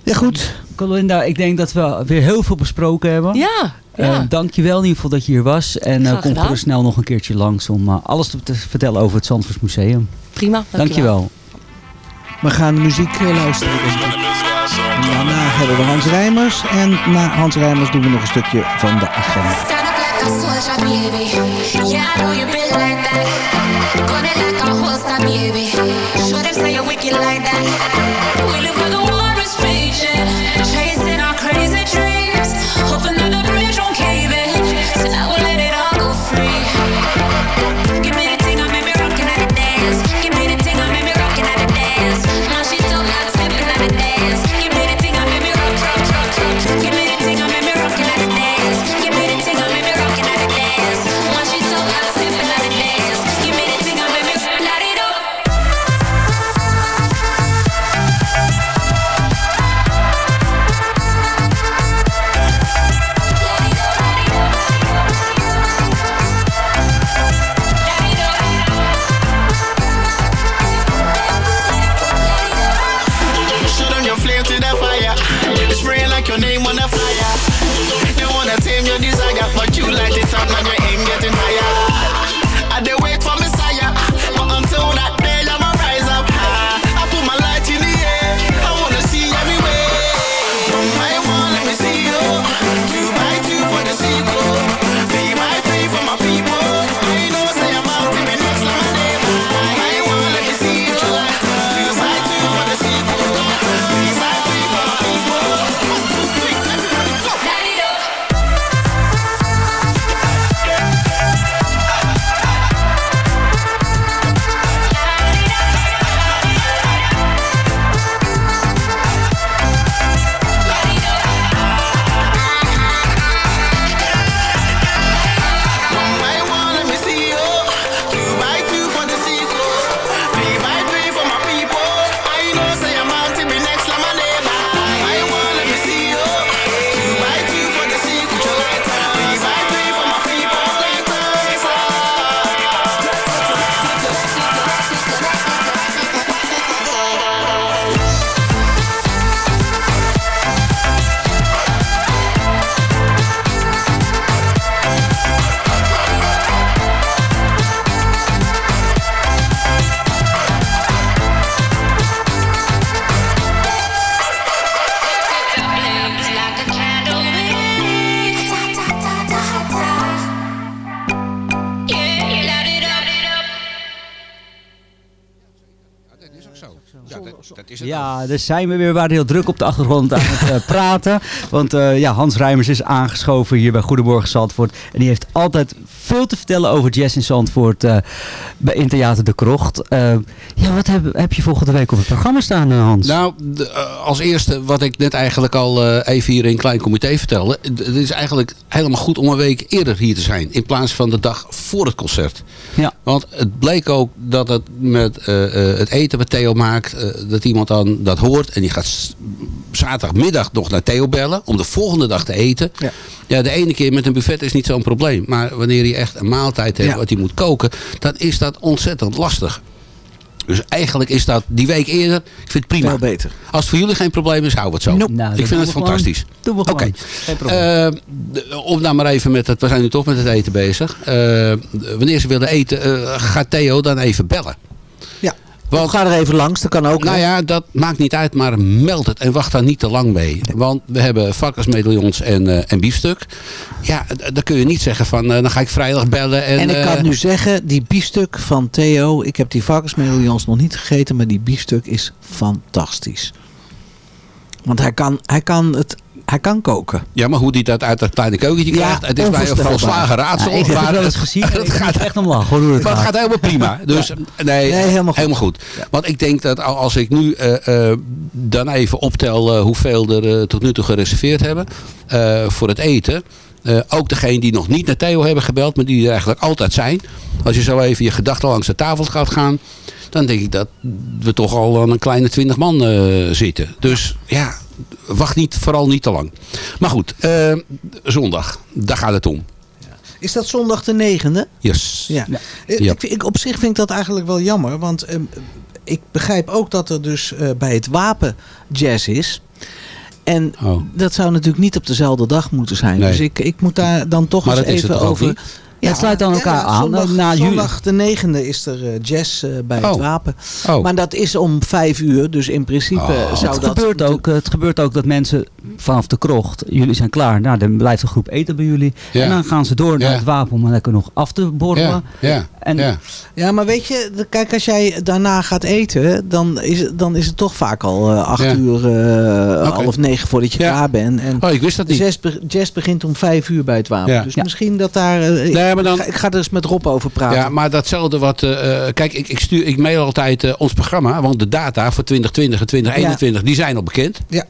Ja, goed. Colinda, ik denk dat we weer heel veel besproken hebben. Ja, ja. Uh, Dank je wel in ieder geval dat je hier was. En uh, kom er snel nog een keertje langs om uh, alles te, te, vertellen over het Zandvoors Museum. Prima, dank je wel. We gaan muziek luisteren. En daarna hebben we Hans Rijmers. En na Hans Rijmers doen we nog een stukje van de agenda. Chasing our crazy dreams, Ja, daar zijn we weer. We waren heel druk op de achtergrond aan het eh, praten. Want eh, ja, Hans Rijmers is aangeschoven hier bij Goedemorgen Zandvoort. En die heeft altijd veel te vertellen over jazz in Zandvoort eh, bij in Theater de Krocht. Eh, ja, wat heb, heb je volgende week op het programma staan, eh, Hans? Nou, eh, als eerste wat ik net eigenlijk al eh, even hier in klein comité vertelde. Het is eigenlijk helemaal goed om een week eerder hier te zijn. In plaats van de dag voor het concert. Ja. Want het bleek ook dat het met eh, eh, het eten wat Theo maakt. eh, dat iemand dan dat hoort. En die gaat zaterdagmiddag nog naar Theo bellen. Om de volgende dag te eten. Ja. Ja, de ene keer met een buffet is niet zo'n probleem. Maar wanneer je echt een maaltijd hebt Ja. wat hij moet koken. Dan is dat ontzettend lastig. Dus eigenlijk is dat die week eerder. Ik vind het prima. Veel beter. Als het voor jullie geen probleem is, hou het zo. Nou, ik vind het gewoon. fantastisch. Doen we Oké. gewoon. Geen probleem. Eh, om nou maar even met het. We zijn nu toch met het eten bezig. Eh, wanneer ze willen eten, eh, gaat Theo dan even bellen. Want- ga er even langs, dat kan ook. Nou hè? ja, dat maakt niet uit, maar meld het en wacht daar niet te lang mee. Want we hebben varkensmedaillons en, eh, en biefstuk. Ja, dan kun je niet zeggen van, eh, dan ga ik vrijdag bellen. En, En ik kan eh, nu zeggen, die biefstuk van Theo, ik heb die varkensmedaillons nog niet gegeten, maar die biefstuk is fantastisch. Want hij kan, hij kan, het, hij kan koken. Ja, maar hoe die dat uit dat kleine keukentje Ja, krijgt, het is mij een volslagen raadsel. Ja, ik heb het maar wel eens gezien. en het gaat echt om lachen, hoor, hoe het Maar het gaat. gaat helemaal prima. Dus nee, Nee, helemaal goed. Want ik denk dat al- als ik nu eh, eh, dan even optel eh, hoeveel er tot nu toe gereserveerd hebben voor het eten. ook degene die nog niet naar Theo hebben gebeld, maar die er eigenlijk altijd zijn. Als je zo even je gedachten langs de tafel gaat gaan. Dan denk ik dat we toch al aan een kleine twintig man zitten. Dus ja, wacht niet, vooral niet te lang. Maar goed, eh, zondag, daar gaat het om. Is dat zondag de negende? Yes. Ja. Eh, Ja. Ik, ik, op zich vind ik dat eigenlijk wel jammer. Want ehm, ik begrijp ook dat er dus eh, bij het wapen jazz is. En Oh. dat zou natuurlijk niet op dezelfde dag moeten zijn. Nee. Dus ik, ik moet daar dan toch Maar eens even over... niet? Ja, het sluit dan elkaar aan. Zondag, Na juli. zondag de negende is er eh, jazz eh, bij het Oh. wapen. Oh. Maar dat is om vijf uur. Dus in principe Oh. zou het, dat... gebeurt ook, het gebeurt ook dat mensen vanaf de krocht, jullie zijn klaar, nou dan blijft de groep eten bij jullie. Ja. En dan gaan ze door naar Ja. het wapen om lekker nog af te borrelen. Ja, ja, En ja. Ja, maar weet je, kijk, als jij daarna gaat eten, dan is, het- dan is het toch vaak al eh, acht Ja. uur, eh, Oké. half negen voordat je Ja. klaar bent. En Oh, ik wist dat niet. jazz, be- jazz begint om vijf uur bij het wapen. Ja. Dus Ja. misschien dat daar... eh, Nee, maar dan- ik, ga, ik ga er eens met Rob over praten. Ja, maar datzelfde wat... eh, eh, kijk, ik, ik, stuur, ik mail altijd eh, ons programma. Want de data voor 2020 en 2021, die zijn al bekend. Ja.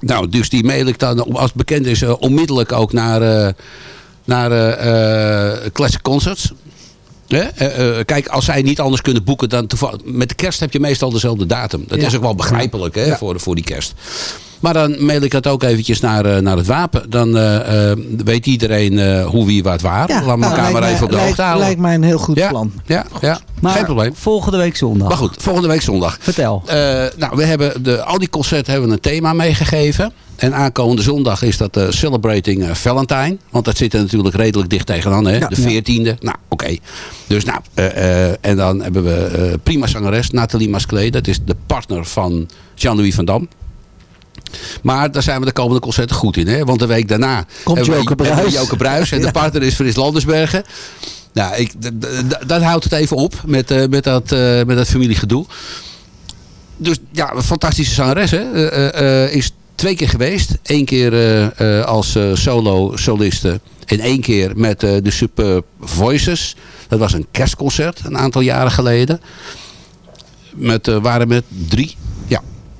Nou, dus die mail ik dan, als het bekend is, onmiddellijk ook naar, naar Classic Concerts. Hè? Kijk, als zij niet anders kunnen boeken dan toevallig. Met de kerst heb je meestal dezelfde datum. Dat Ja. is ook wel begrijpelijk hè, voor, voor die kerst. Maar dan mail ik het ook eventjes naar, eh, naar het wapen. Dan eh, eh, weet iedereen hoe, wie, wat, waar. Ja, Laat nou, elkaar lijkt maar even op de hoogte houden. Lijkt mij een heel goed Ja. plan. Ja, ja. Maar geen probleem. volgende week zondag. Maar goed, volgende week zondag. Vertel. Nou, we hebben de, al die concerten hebben we een thema meegegeven. En aankomende zondag is dat eh, Celebrating Valentine. Want dat zit er natuurlijk redelijk dicht tegenaan. Hè? Ja. de 14e. Nou, oké. Dus nou, en dan hebben we prima zangeres Nathalie Masclé. Dat is de partner van Jean-Louis van Dam. Maar daar zijn we de komende concerten goed in. Hè? Want de week daarna Komt Joke Bruis. Joke Bruis. En de partner is Fris Landersbergen. Nou, ik, d- d- d- dan houdt het even op met, eh, met, dat, eh, met dat familiegedoe. Dus ja, een fantastische zangeres. Hè? Eh, is twee keer geweest. Eén keer als eh, solo soliste. En één keer met de Super Voices. Dat was een kerstconcert een aantal jaren geleden. Met, waren met drie.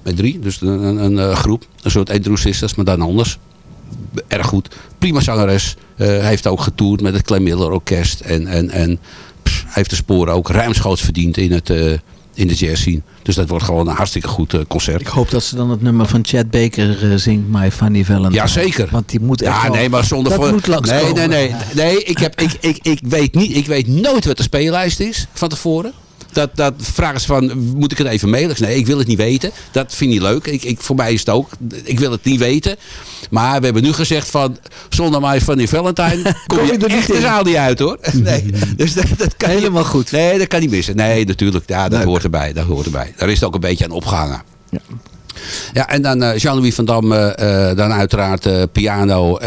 Met drie. Dus een, een, een, eh, groep. Een soort Andrew Sisters, maar dan anders. Erg goed. Prima zangeres. Eh, Hij heeft ook getoerd met het Clem Miller Orkest. En, en, en pff, hij heeft de sporen ook ruimschoots verdiend in, het, eh, in de jazz scene. Dus dat wordt gewoon een hartstikke goed concert. Ik hoop dat ze dan het nummer van Chad Baker zingt, My Funny Valentine. Ja, zeker. Want die moet echt Ja, wel- nee, maar zonder dat moet nee, langskomen. nee, nee, nee. Ik, heb, ik, ik, ik, weet niet, ik weet nooit wat de speellijst is van tevoren. Dat, dat vragen ze van, moet ik het even mailen? Nee, ik wil het niet weten. Dat vind ik leuk. Ik, ik, voor mij is het ook. Ik wil het niet weten. Maar we hebben nu gezegd van, zonder mij van die Valentine kom, Kom je, er niet echt de zaal niet uit hoor. Nee, dus dat, dat kan Helemaal goed. Nee, dat kan niet missen. Nee, natuurlijk. Ja, dat Leuk. hoort erbij. Dat hoort erbij. Daar is het ook een beetje aan opgehangen. Ja, en dan eh, Jean-Louis van Dam, eh, eh, dan uiteraard piano,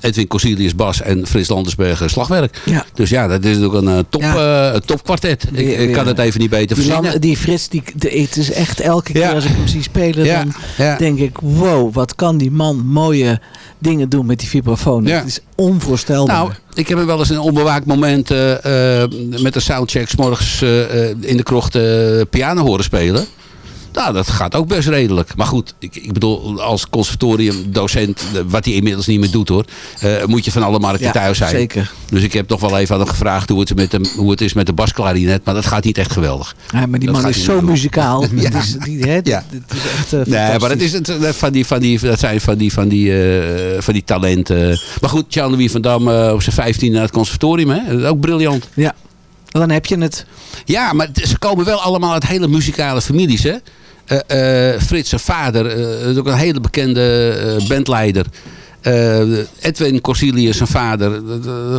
Edwin Corsilius bas en Frits Landersberg slagwerk. Ja. Dus ja, dat is natuurlijk een top, Ja. topkwartet. Ik, kan het even niet beter verzinnen. die Frits, die, het is echt elke keer Ja. als ik hem zie spelen, Ja, dan ja. denk ik, wow, wat kan die man mooie dingen doen met die vibrafoon. Ja. Het is onvoorstelbaar. Nou, ik heb hem wel eens een onbewaakt moment eh, eh, met de soundcheck 's morgens eh, in de krocht piano horen spelen. Nou, dat gaat ook best redelijk. Maar goed, ik, ik bedoel, als conservatoriumdocent, eh, wat hij inmiddels niet meer doet hoor, eh, moet je van alle markten Ja, thuis zijn. zeker. Dus ik heb toch wel even aan hem gevraagd hoe het, met hem, hoe het is met de basklarinet, maar dat gaat niet echt geweldig. Ja, maar die Dat man is zo muzikaal. Ja. Het is, die, hè, Ja. dit is echt eh, Nee, maar dat, fantastisch. is het, van, die, van, die, dat zijn van die, van die, van die talenten. Maar goed, Jean-Louis van Dam op zijn 15 naar het conservatorium. Hè? Dat is ook briljant. Ja, dan heb je het. Ja, maar het- ze komen wel allemaal uit hele muzikale families. Hè? Eh, eh, Frits, zijn vader, is ook een hele bekende bandleider. Edwin Corsilius, zijn vader,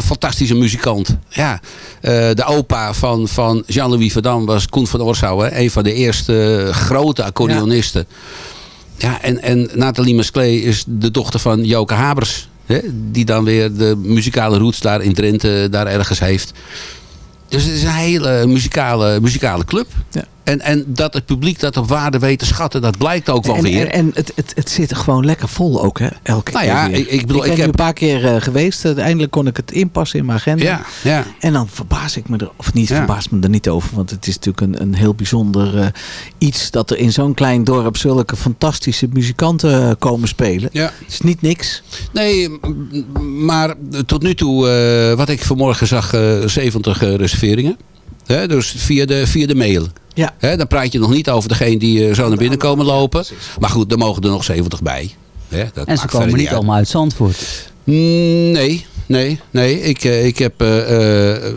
fantastische muzikant. Ja, de opa van, van Jean-Louis van Dam was Koen van Orsouw. Hè? Een van de eerste grote accordeonisten. Ja, en, en Nathalie Mesclé is de dochter van Joke Habers. Hè? Die dan weer de muzikale roots daar in Drenthe daar ergens heeft. Dus het is een hele muzikale, muzikale club. En, en dat het publiek dat op waarde weet te schatten, dat blijkt ook wel en, weer. En, en het, het, het zit er gewoon lekker vol ook, hè? Elke Nou keer ja, weer. ik- ik bedoel, ben ik nu heb- een paar keer eh, geweest. Eh, Eindelijk kon ik het inpassen in mijn agenda. Ja, ja. En dan verbaas ik me er, of niet, Ja. verbaas me er niet over. Want het is natuurlijk een, een heel bijzonder eh, iets dat er in zo'n klein dorp zulke fantastische muzikanten eh, komen spelen. Ja. Het is niet niks. Nee, maar tot nu toe, eh, wat ik vanmorgen zag, eh 70 eh, reserveringen. Hè, dus via de, via de mail. Ja. Hè, dan praat je nog niet over degene die eh, zo naar binnen komen lopen. Maar goed, er mogen er nog 70 bij. Hè, dat En ze komen niet uit. allemaal uit Zandvoort. Mm, Nee, nee, nee. Ik, eh, ik heb eh, eh,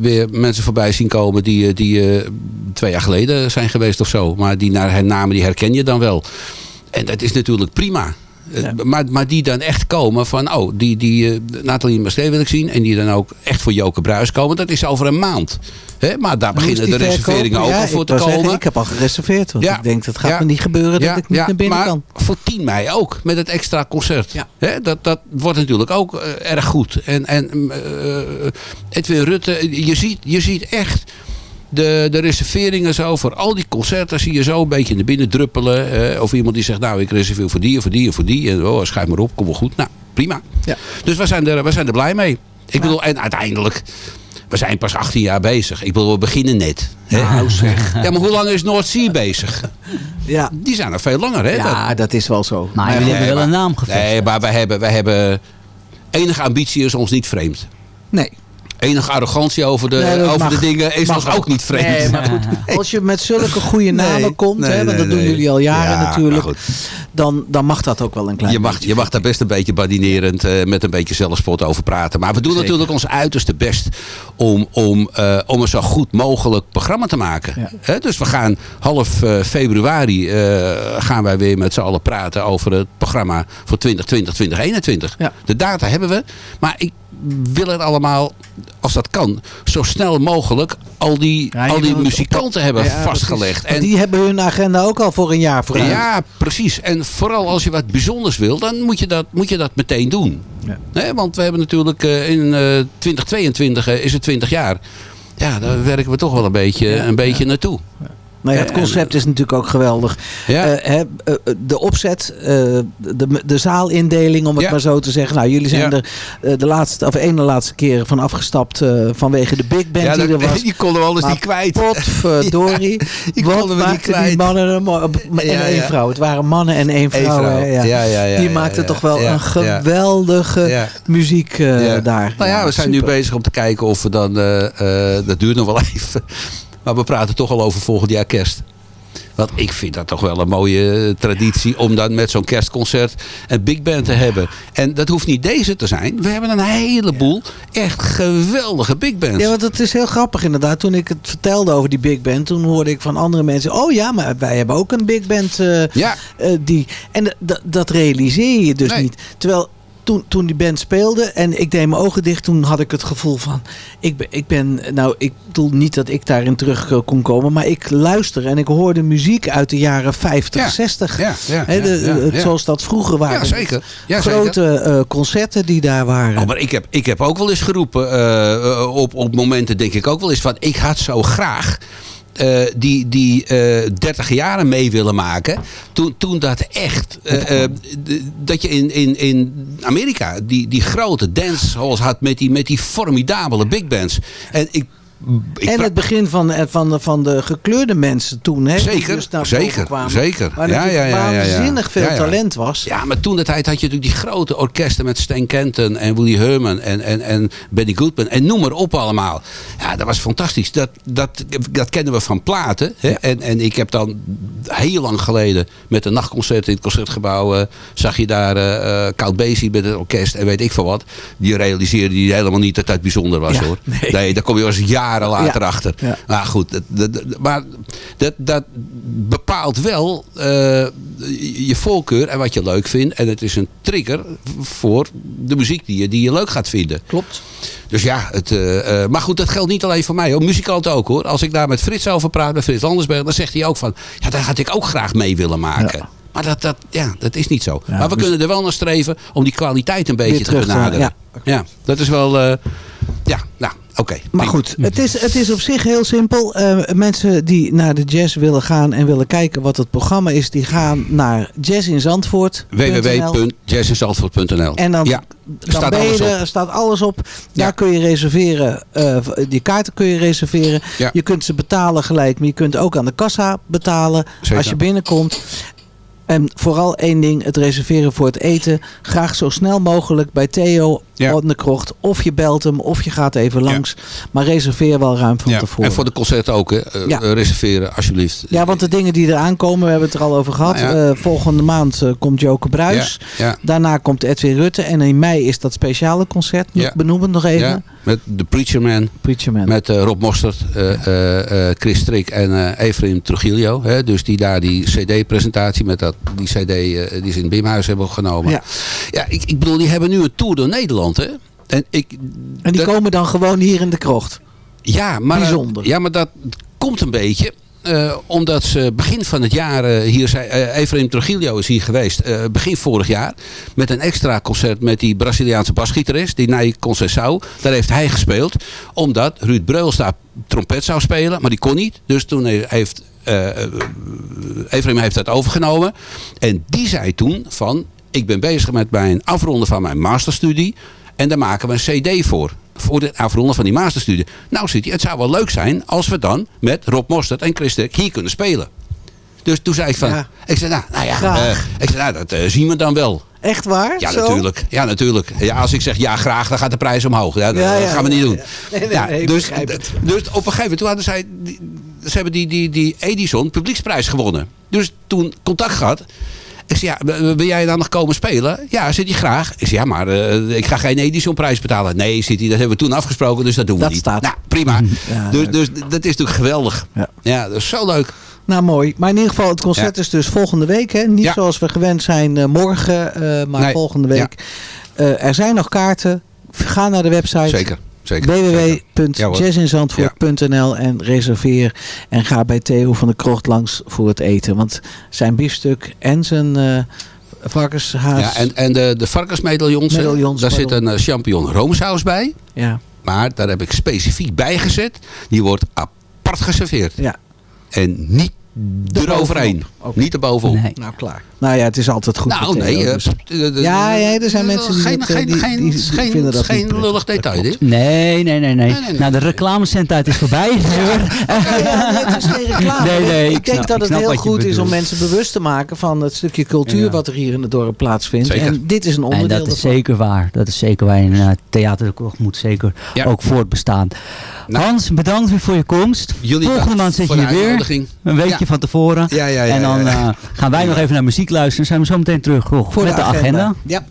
weer mensen voorbij zien komen die, die eh, twee jaar geleden zijn geweest of zo. Maar die naar namen, die herken je dan wel. En dat is natuurlijk prima. Eh, Maar, maar die dan echt komen van, oh, die, die eh, Nathalie Masté wil ik zien. En die dan ook echt voor Joke Bruis komen. Dat is over een maand. Maar daar beginnen de reserveringen ook Ja, al voor te komen. zeggen, ik heb al gereserveerd. Want Ja. ik denk, dat gaat me niet gebeuren dat ik niet naar binnen maar kan. voor 10 mei ook, met het extra concert. Dat, dat wordt natuurlijk ook eh, erg goed. En, en Edwin Rutte, je ziet, je ziet echt de, de reserveringen zo voor al die concerten zie je zo een beetje naar binnen druppelen. eh, of iemand die zegt, nou ik reserveer voor die en voor die en voor die. En oh, schrijf maar op, kom wel goed. Nou, prima. Ja. Dus we zijn, er, we zijn er blij mee. Ik bedoel, en uiteindelijk, we zijn pas 18 jaar bezig. Ik bedoel, we beginnen net. hè. Ja, maar hoe lang is Noordzee bezig? Ja. Die zijn er veel langer, hè? Ja, dat, is wel zo. Maar jullie hebben wel maar- een naam gevestigd. Nee, maar wij hebben, wij hebben... Enige ambitie is ons niet vreemd. Nee. Enige arrogantie over de, Nee, over mag- de dingen is ons ook niet vreemd. Nee, maar goed, als je met zulke goede namen Nee, komt, hè, want dat doen jullie al jaren Ja, natuurlijk, dan, dan mag dat ook wel een klein Je mag, je mag daar best een beetje badinerend eh, met een beetje zelfspot over praten. Maar we doen Zeker. natuurlijk ons uiterste best om, om, eh, om een zo goed mogelijk programma te maken. Hè, dus we gaan half eh, februari gaan wij weer met z'n allen praten over het programma voor 2020, 2021. De data hebben we. Maar ik wil het allemaal, als dat kan, zo snel mogelijk al die, Ja, al die muzikanten op- hebben Ja, vastgelegd. Want die hebben hun agenda ook al voor een jaar vooruit. Ja, precies. En vooral als je wat bijzonders wil, dan moet je dat, moet je dat meteen doen. Nee, want we hebben natuurlijk eh, in eh 2022 eh, is het 20 jaar. Ja, daar werken we toch wel een beetje, een beetje naartoe. Nou ja, het concept is natuurlijk ook geweldig. Ja. Eh, eh, de opzet, eh, de, de zaalindeling, om het Ja. maar zo te zeggen. Nou, jullie zijn Ja. er eh, de laatste, of ene laatste keer van afgestapt eh, vanwege de big band die er was. die konden we alles Maar niet kwijt. Potverdorie. die konden we niet maakten die kwijt. mannen en één vrouw. Het waren mannen en één vrouw. vrouw. hè, Ja. Ja, ja, ja, die maakten toch wel een geweldige muziek eh, daar. Nou ja, we zijn nu bezig om te kijken of we dan... eh, eh, dat duurt nog wel even. Maar we praten toch al over volgend jaar kerst. Want ik vind dat toch wel een mooie eh, traditie om dan met zo'n kerstconcert een big band te hebben. En dat hoeft niet deze te zijn. We hebben een heleboel echt geweldige big bands. Ja, want het is heel grappig inderdaad. Toen ik het vertelde over die big band, toen hoorde ik van andere mensen: oh ja, maar wij hebben ook een big band. eh, ja. die, en dat realiseer je dus niet. Terwijl toen, toen die band speelde en ik deed mijn ogen dicht, toen had ik het gevoel van, ik ben, ik ben nou, ik bedoel niet dat ik daarin terug kon komen, maar ik luister en ik hoorde muziek uit de jaren 50, 60. ja, ja, Hè, de- ja, ja, het- ja. Zoals dat vroeger waren. Ja, zeker. Ja, Grote eh, concerten die daar waren. Oh, maar ik heb, ik heb ook wel eens geroepen, eh, eh, op, op momenten denk ik ook wel eens van, ik had zo graag eh, die, die eh 30 jaren mee willen maken. Toen, toen dat echt, eh, dat je in, in, in Amerika die, die grote dancehalls had met die, met die formidabele big bands. En ik en het begin van, eh, van, de, van de gekleurde mensen toen. Hè, Zeker, dus zeker, kwamen. zeker. Waar Ja, ja, ja, ja, waanzinnig veel talent was. Ja, maar toen de tijd had je natuurlijk die grote orkesten met Stan Kenton en Willie Herman en, en, en Benny Goodman en noem maar op allemaal. Ja, dat was fantastisch. Dat, dat, dat kennen we van platen. Hè? En, en ik heb dan heel lang geleden met een nachtconcert in het concertgebouw eh, zag je daar eh eh, Koud Basie met het orkest en weet ik veel wat. Die realiseerde die helemaal niet dat het bijzonder was hoor. nee. daar kom je wel eens jaren later Ja. achter. Ja. Maar goed, dat, maar dat, dat bepaalt wel eh, je voorkeur en wat je leuk vindt. En het is een trigger voor de muziek die je, die je leuk gaat vinden. Klopt. Dus ja, het, eh, eh, maar goed, dat geldt niet alleen voor mij. Hoor. Muzikanten ook hoor. Als ik daar met Frits over praat, met Frits Landersberg, dan zegt hij ook van, ja, daar had ik ook graag mee willen maken. Maar dat, dat, ja, dat is niet zo. maar we dus- kunnen er wel naar streven om die kwaliteit een beetje te benaderen. ja. ja, dat is wel, ja, nou, oké. Maar goed, het is, het is op zich heel simpel. Eh, mensen die naar de jazz willen gaan en willen kijken wat het programma is, die gaan naar Jazz in Zandvoort. www.jazzinzandvoort.nl En dan, ja, dan staat je alles op. er, staat alles op. Daar kun je reserveren. eh, die kaarten kun je reserveren. Ja. Je kunt ze betalen gelijk, maar je kunt ook aan de kassa betalen Zeker. als je binnenkomt. En vooral één ding, het reserveren voor het eten. Graag zo snel mogelijk bij Theo Ja. de krocht. Of je belt hem, of je gaat even langs. Maar reserveer wel ruim van Ja. tevoren. En voor de concerten ook, hè. Eh, Ja. eh, reserveren alsjeblieft. Ja, want de dingen die eraan komen, we hebben het er al over gehad. Nou. Eh, volgende maand komt Joke Bruis. Daarna komt Edwin Rutte. En in mei is dat speciale concert. Ja. Benoem het nog even. Ja, met The Preacher Man. Preacher Man. Met Rob Mostert, Chris Strik en Efraim Trujillo. Hè, dus die daar die cd-presentatie met dat, die cd die ze in het Bimhuis hebben opgenomen. Ja. Ja, ik, ik bedoel, die hebben nu een tour door Nederland. Hè? En, ik, En die dat- komen dan gewoon hier in de krocht. Ja, maar, Bijzonder. Ja, maar dat komt een beetje. eh, omdat ze begin van het jaar eh, hier zijn. eh Efraim Trujillo is hier geweest. eh, begin vorig jaar. Met een extra concert met die Braziliaanse basgitarist. Die Nai Conceição. Daar heeft hij gespeeld. Omdat Ruud Breulsta trompet zou spelen. Maar die kon niet. Dus toen heeft. Efraim heeft dat overgenomen. En die zei toen van. Ik ben bezig met mijn afronden van mijn masterstudie. En daar maken we een cd voor. Voor het afronden van die masterstudie. Nou hij, het zou wel leuk zijn als we dan met Rob Mostert en Chris hier kunnen spelen. Dus toen zei ik van, Ja. ik zei nou, nou ja, eh, ik zei, nou, dat eh, zien we dan wel. Echt waar? Ja, Zo? natuurlijk. Ja, natuurlijk. Ja, als ik zeg ja, graag, dan gaat de prijs omhoog. Ja, dat Ja, dat ja, gaan we niet doen. ja. Nee, nee, Ja, nee, ik dus, dus op een gegeven moment, toen hadden zij, die, ze hebben die, die, die Edison publieksprijs gewonnen. Dus toen contact gehad. Ik zei, ja, wil jij dan nog komen spelen? Ja, zit hij graag. Ik zei, ja, maar eh, ik ga geen Edison prijs betalen. Nee, zit hij, dat hebben we toen afgesproken, dus dat doen we Dat niet. staat. Nou, prima. Ja, dus, dus dat is natuurlijk geweldig. Ja. Ja, dat is zo leuk. Nou, mooi. Maar in ieder geval, het concert Ja. is dus volgende week. Hè? Niet Ja. zoals we gewend zijn eh, morgen, eh, maar Nee. volgende week. Er zijn nog kaarten. Ga naar de website. Zeker. Www.jazzinzandvoort.nl en reserveer. En ga bij Theo van de Krocht langs voor het eten. Want zijn biefstuk en zijn eh varkenshaas. Ja, en, en de, de varkensmedaillons, Medaillons, daar pardon. zit een eh, champignon roomsaus bij. Ja. Maar daar heb ik specifiek bij gezet. Die wordt apart geserveerd. Ja. En niet eroverheen. Oké. Niet erbovenop. Nee. Nou, klaar. Nou ja, het is altijd goed. Nou, nee. Eh, dus- eh, eh, Ja, ja, er zijn mensen die geen, het, eh, geen, die- geen, die- die geen, vinden dat geen lullig detail, dit. Nee, nee, nee, nee. nee, nee. Nou, de reclamecentijd is voorbij. Ja, het is geen reclame. Nee, nee, ik, ik denk snap- dat ik het heel goed is om mensen bewust te maken van het stukje cultuur Ja. wat er hier in het dorp plaatsvindt. Zeker. En dit is een En onderdeel dat is zeker waar. Dat is zeker waar. En uh, Theater moet zeker Ja. ook voortbestaan. Nou. Hans, bedankt weer voor je komst. Jullie Volgende maand zit je weer. Een weekje Van tevoren. Ja, ja, ja, en dan eh, gaan wij nog even naar muziek luisteren. Zijn we zo meteen terug Rob, Voor met de agenda. Ja.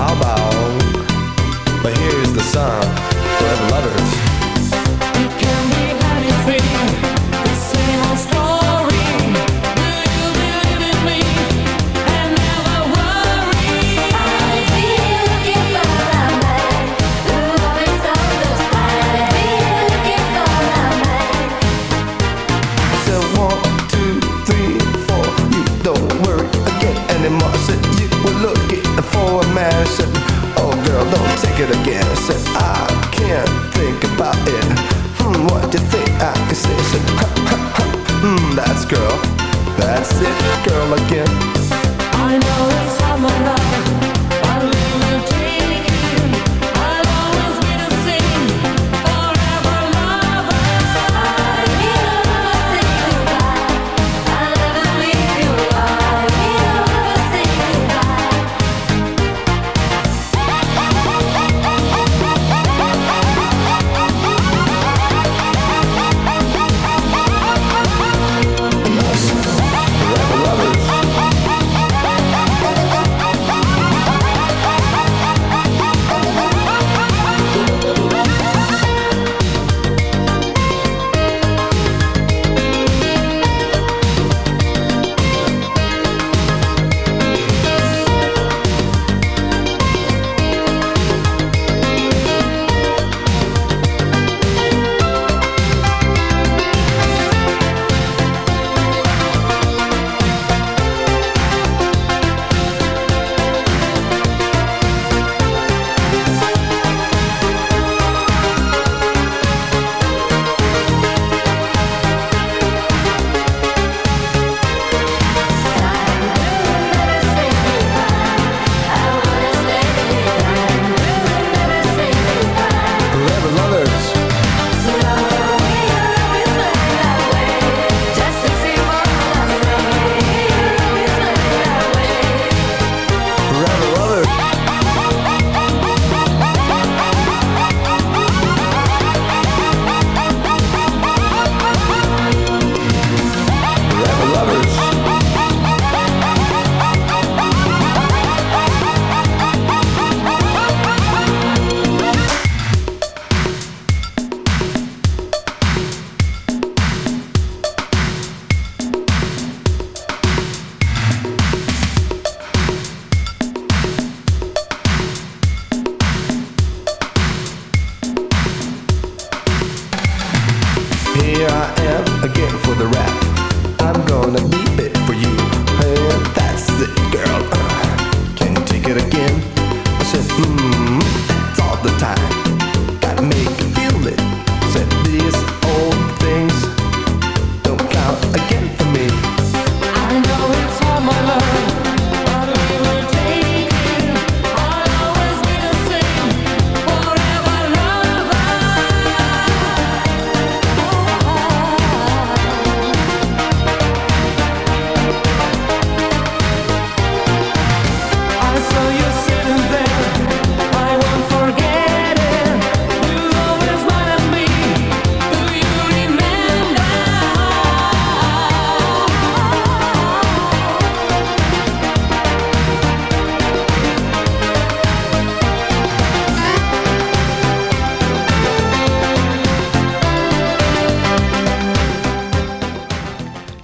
Bow bow. But here's the song, forever lovers. For a man. Said, oh girl, don't take it again. I said I can't think about it. Hmm, what do you think I can say? I said, ha, ha, ha. Hmm, that's girl. That's it, girl again. I know it's summer love,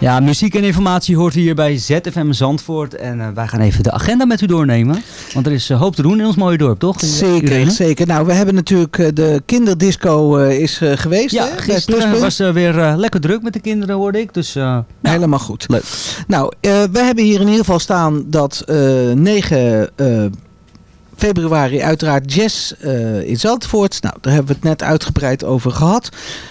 Ja, muziek en informatie hoort hier bij ZFM Zandvoort. En eh, wij gaan even de agenda met u doornemen. Want er is eh, hoop te doen in ons mooie dorp, toch? Zeker, Irene? zeker. Nou, we hebben natuurlijk eh, de kinderdisco is geweest. Ja, hè, gisteren was eh, weer lekker druk met de kinderen, hoorde ik. Dus eh, Helemaal goed. leuk. Nou, we hebben hier in ieder geval staan dat 9 eh, februari uiteraard jazz eh, in Zandvoort. Nou, daar hebben we het net uitgebreid over gehad.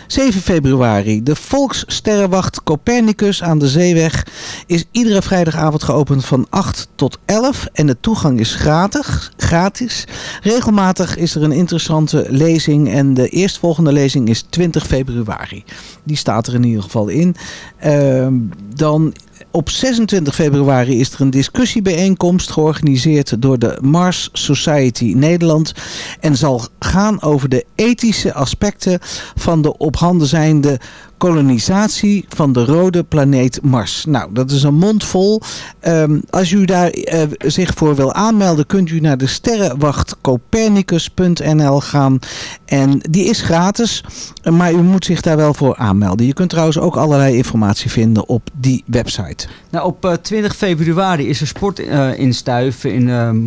7 februari, de Volkssterrenwacht Copernicus aan de Zeeweg is iedere vrijdagavond geopend van 8 tot 11 en de toegang is gratis. gratis. Regelmatig is er een interessante lezing en de eerstvolgende lezing is 20 februari. Die staat er in ieder geval in. Ehm, dan op 26 februari is er een discussiebijeenkomst georganiseerd door de Mars Society Nederland. En zal gaan over de ethische aspecten van de op handen zijnde kolonisatie van de rode planeet Mars. Nou, dat is een mond vol. Ehm, als u daar eh, zich voor wil aanmelden, kunt u naar de sterrenwacht Copernicus.nl gaan. En die is gratis, maar u moet zich daar wel voor aanmelden. Je kunt trouwens ook allerlei informatie vinden op die website. Nou, op eh, 20 februari is er sport eh, in Stuiven in, ehm,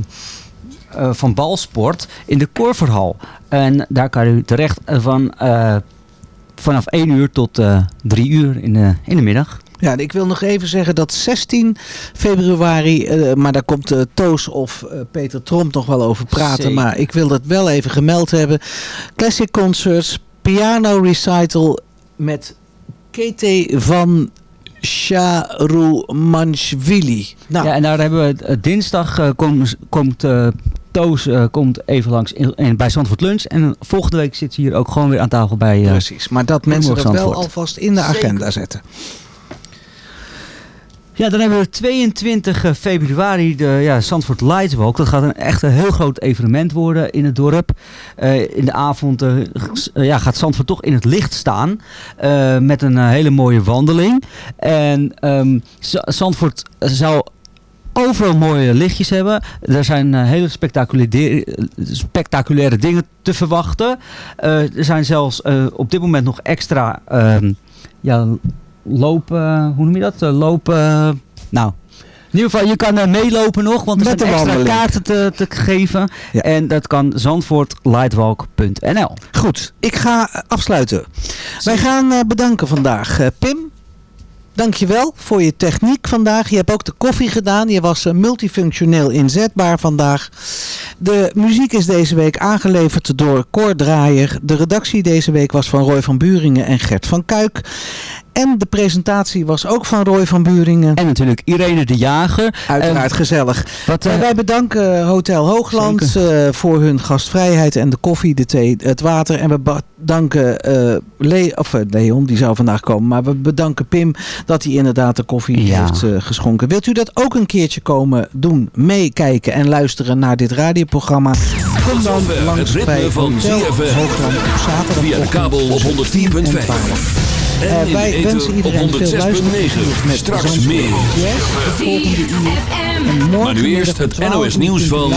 eh, van balsport in de Korverhal. En daar kan u terecht eh, van, eh, vanaf 1 uur tot eh 3 uur in de, in de middag. Ja, ik wil nog even zeggen dat 16 februari, eh, maar daar komt eh, Toos of eh, Peter Tromp nog wel over praten. Zeker. Maar ik wil dat wel even gemeld hebben. Classic Concerts, piano recital met Kete van Sharumanshvili. Nou, Ja, en daar hebben we eh, dinsdag eh, kom- komt eh, Toos eh, komt even langs in, in- bij Zandvoort Lunch. En volgende week zit ze hier ook gewoon weer aan tafel bij eh, Precies, maar dat mensen dat wel alvast in de agenda zetten. Ja, dan hebben we 22 februari de ja, Zandvoort Lightwalk. Dat gaat een echt een heel groot evenement worden in het dorp. Eh, in de avond eh, eh, ja, gaat Zandvoort toch in het licht staan. eh, met een eh, hele mooie wandeling. En ehm, Z- Zandvoort zou overal mooie lichtjes hebben. Er zijn eh, hele spectaculaire, spectaculaire dingen te verwachten. Eh, er zijn zelfs eh, op dit moment nog extra ehm, ja, lopen, hoe noem je dat? Lopen, nou... In ieder geval, je kan meelopen nog, want er Met zijn extra kaarten te, te geven. En dat kan zandvoortlightwalk.nl. Goed, ik ga afsluiten. Wij gaan bedanken vandaag. Pim, dankjewel voor je techniek vandaag. Je hebt ook de koffie gedaan. Je was eh, multifunctioneel inzetbaar vandaag. De muziek is deze week aangeleverd door Cor Draaier. De redactie deze week was van Roy van Buringen en Gert van Kuik. En de presentatie was ook van Roy van Buringen. En natuurlijk Irene de Jager. Uiteraard gezellig. Wat, Eh, eh, wij bedanken Hotel Hoogland eh, voor hun gastvrijheid en de koffie, de thee, het water. En we bedanken eh, Le of, eh, Leon, die zou vandaag komen. Maar we bedanken Pim dat hij inderdaad de koffie Ja. heeft eh, geschonken. Wilt u dat ook een keertje komen doen, meekijken en luisteren naar dit radioprogramma? Kom dan langs het ritme bij van Hotel ZFM. Hoogland op zaterdag. Via de kabel op 104.5. En Eh, in wij de wensen op iedereen veel 106.9. luisterplezier met Straks meer. Jazz, het volgende uur. En Maar nu eerst het 12 NOS nieuws van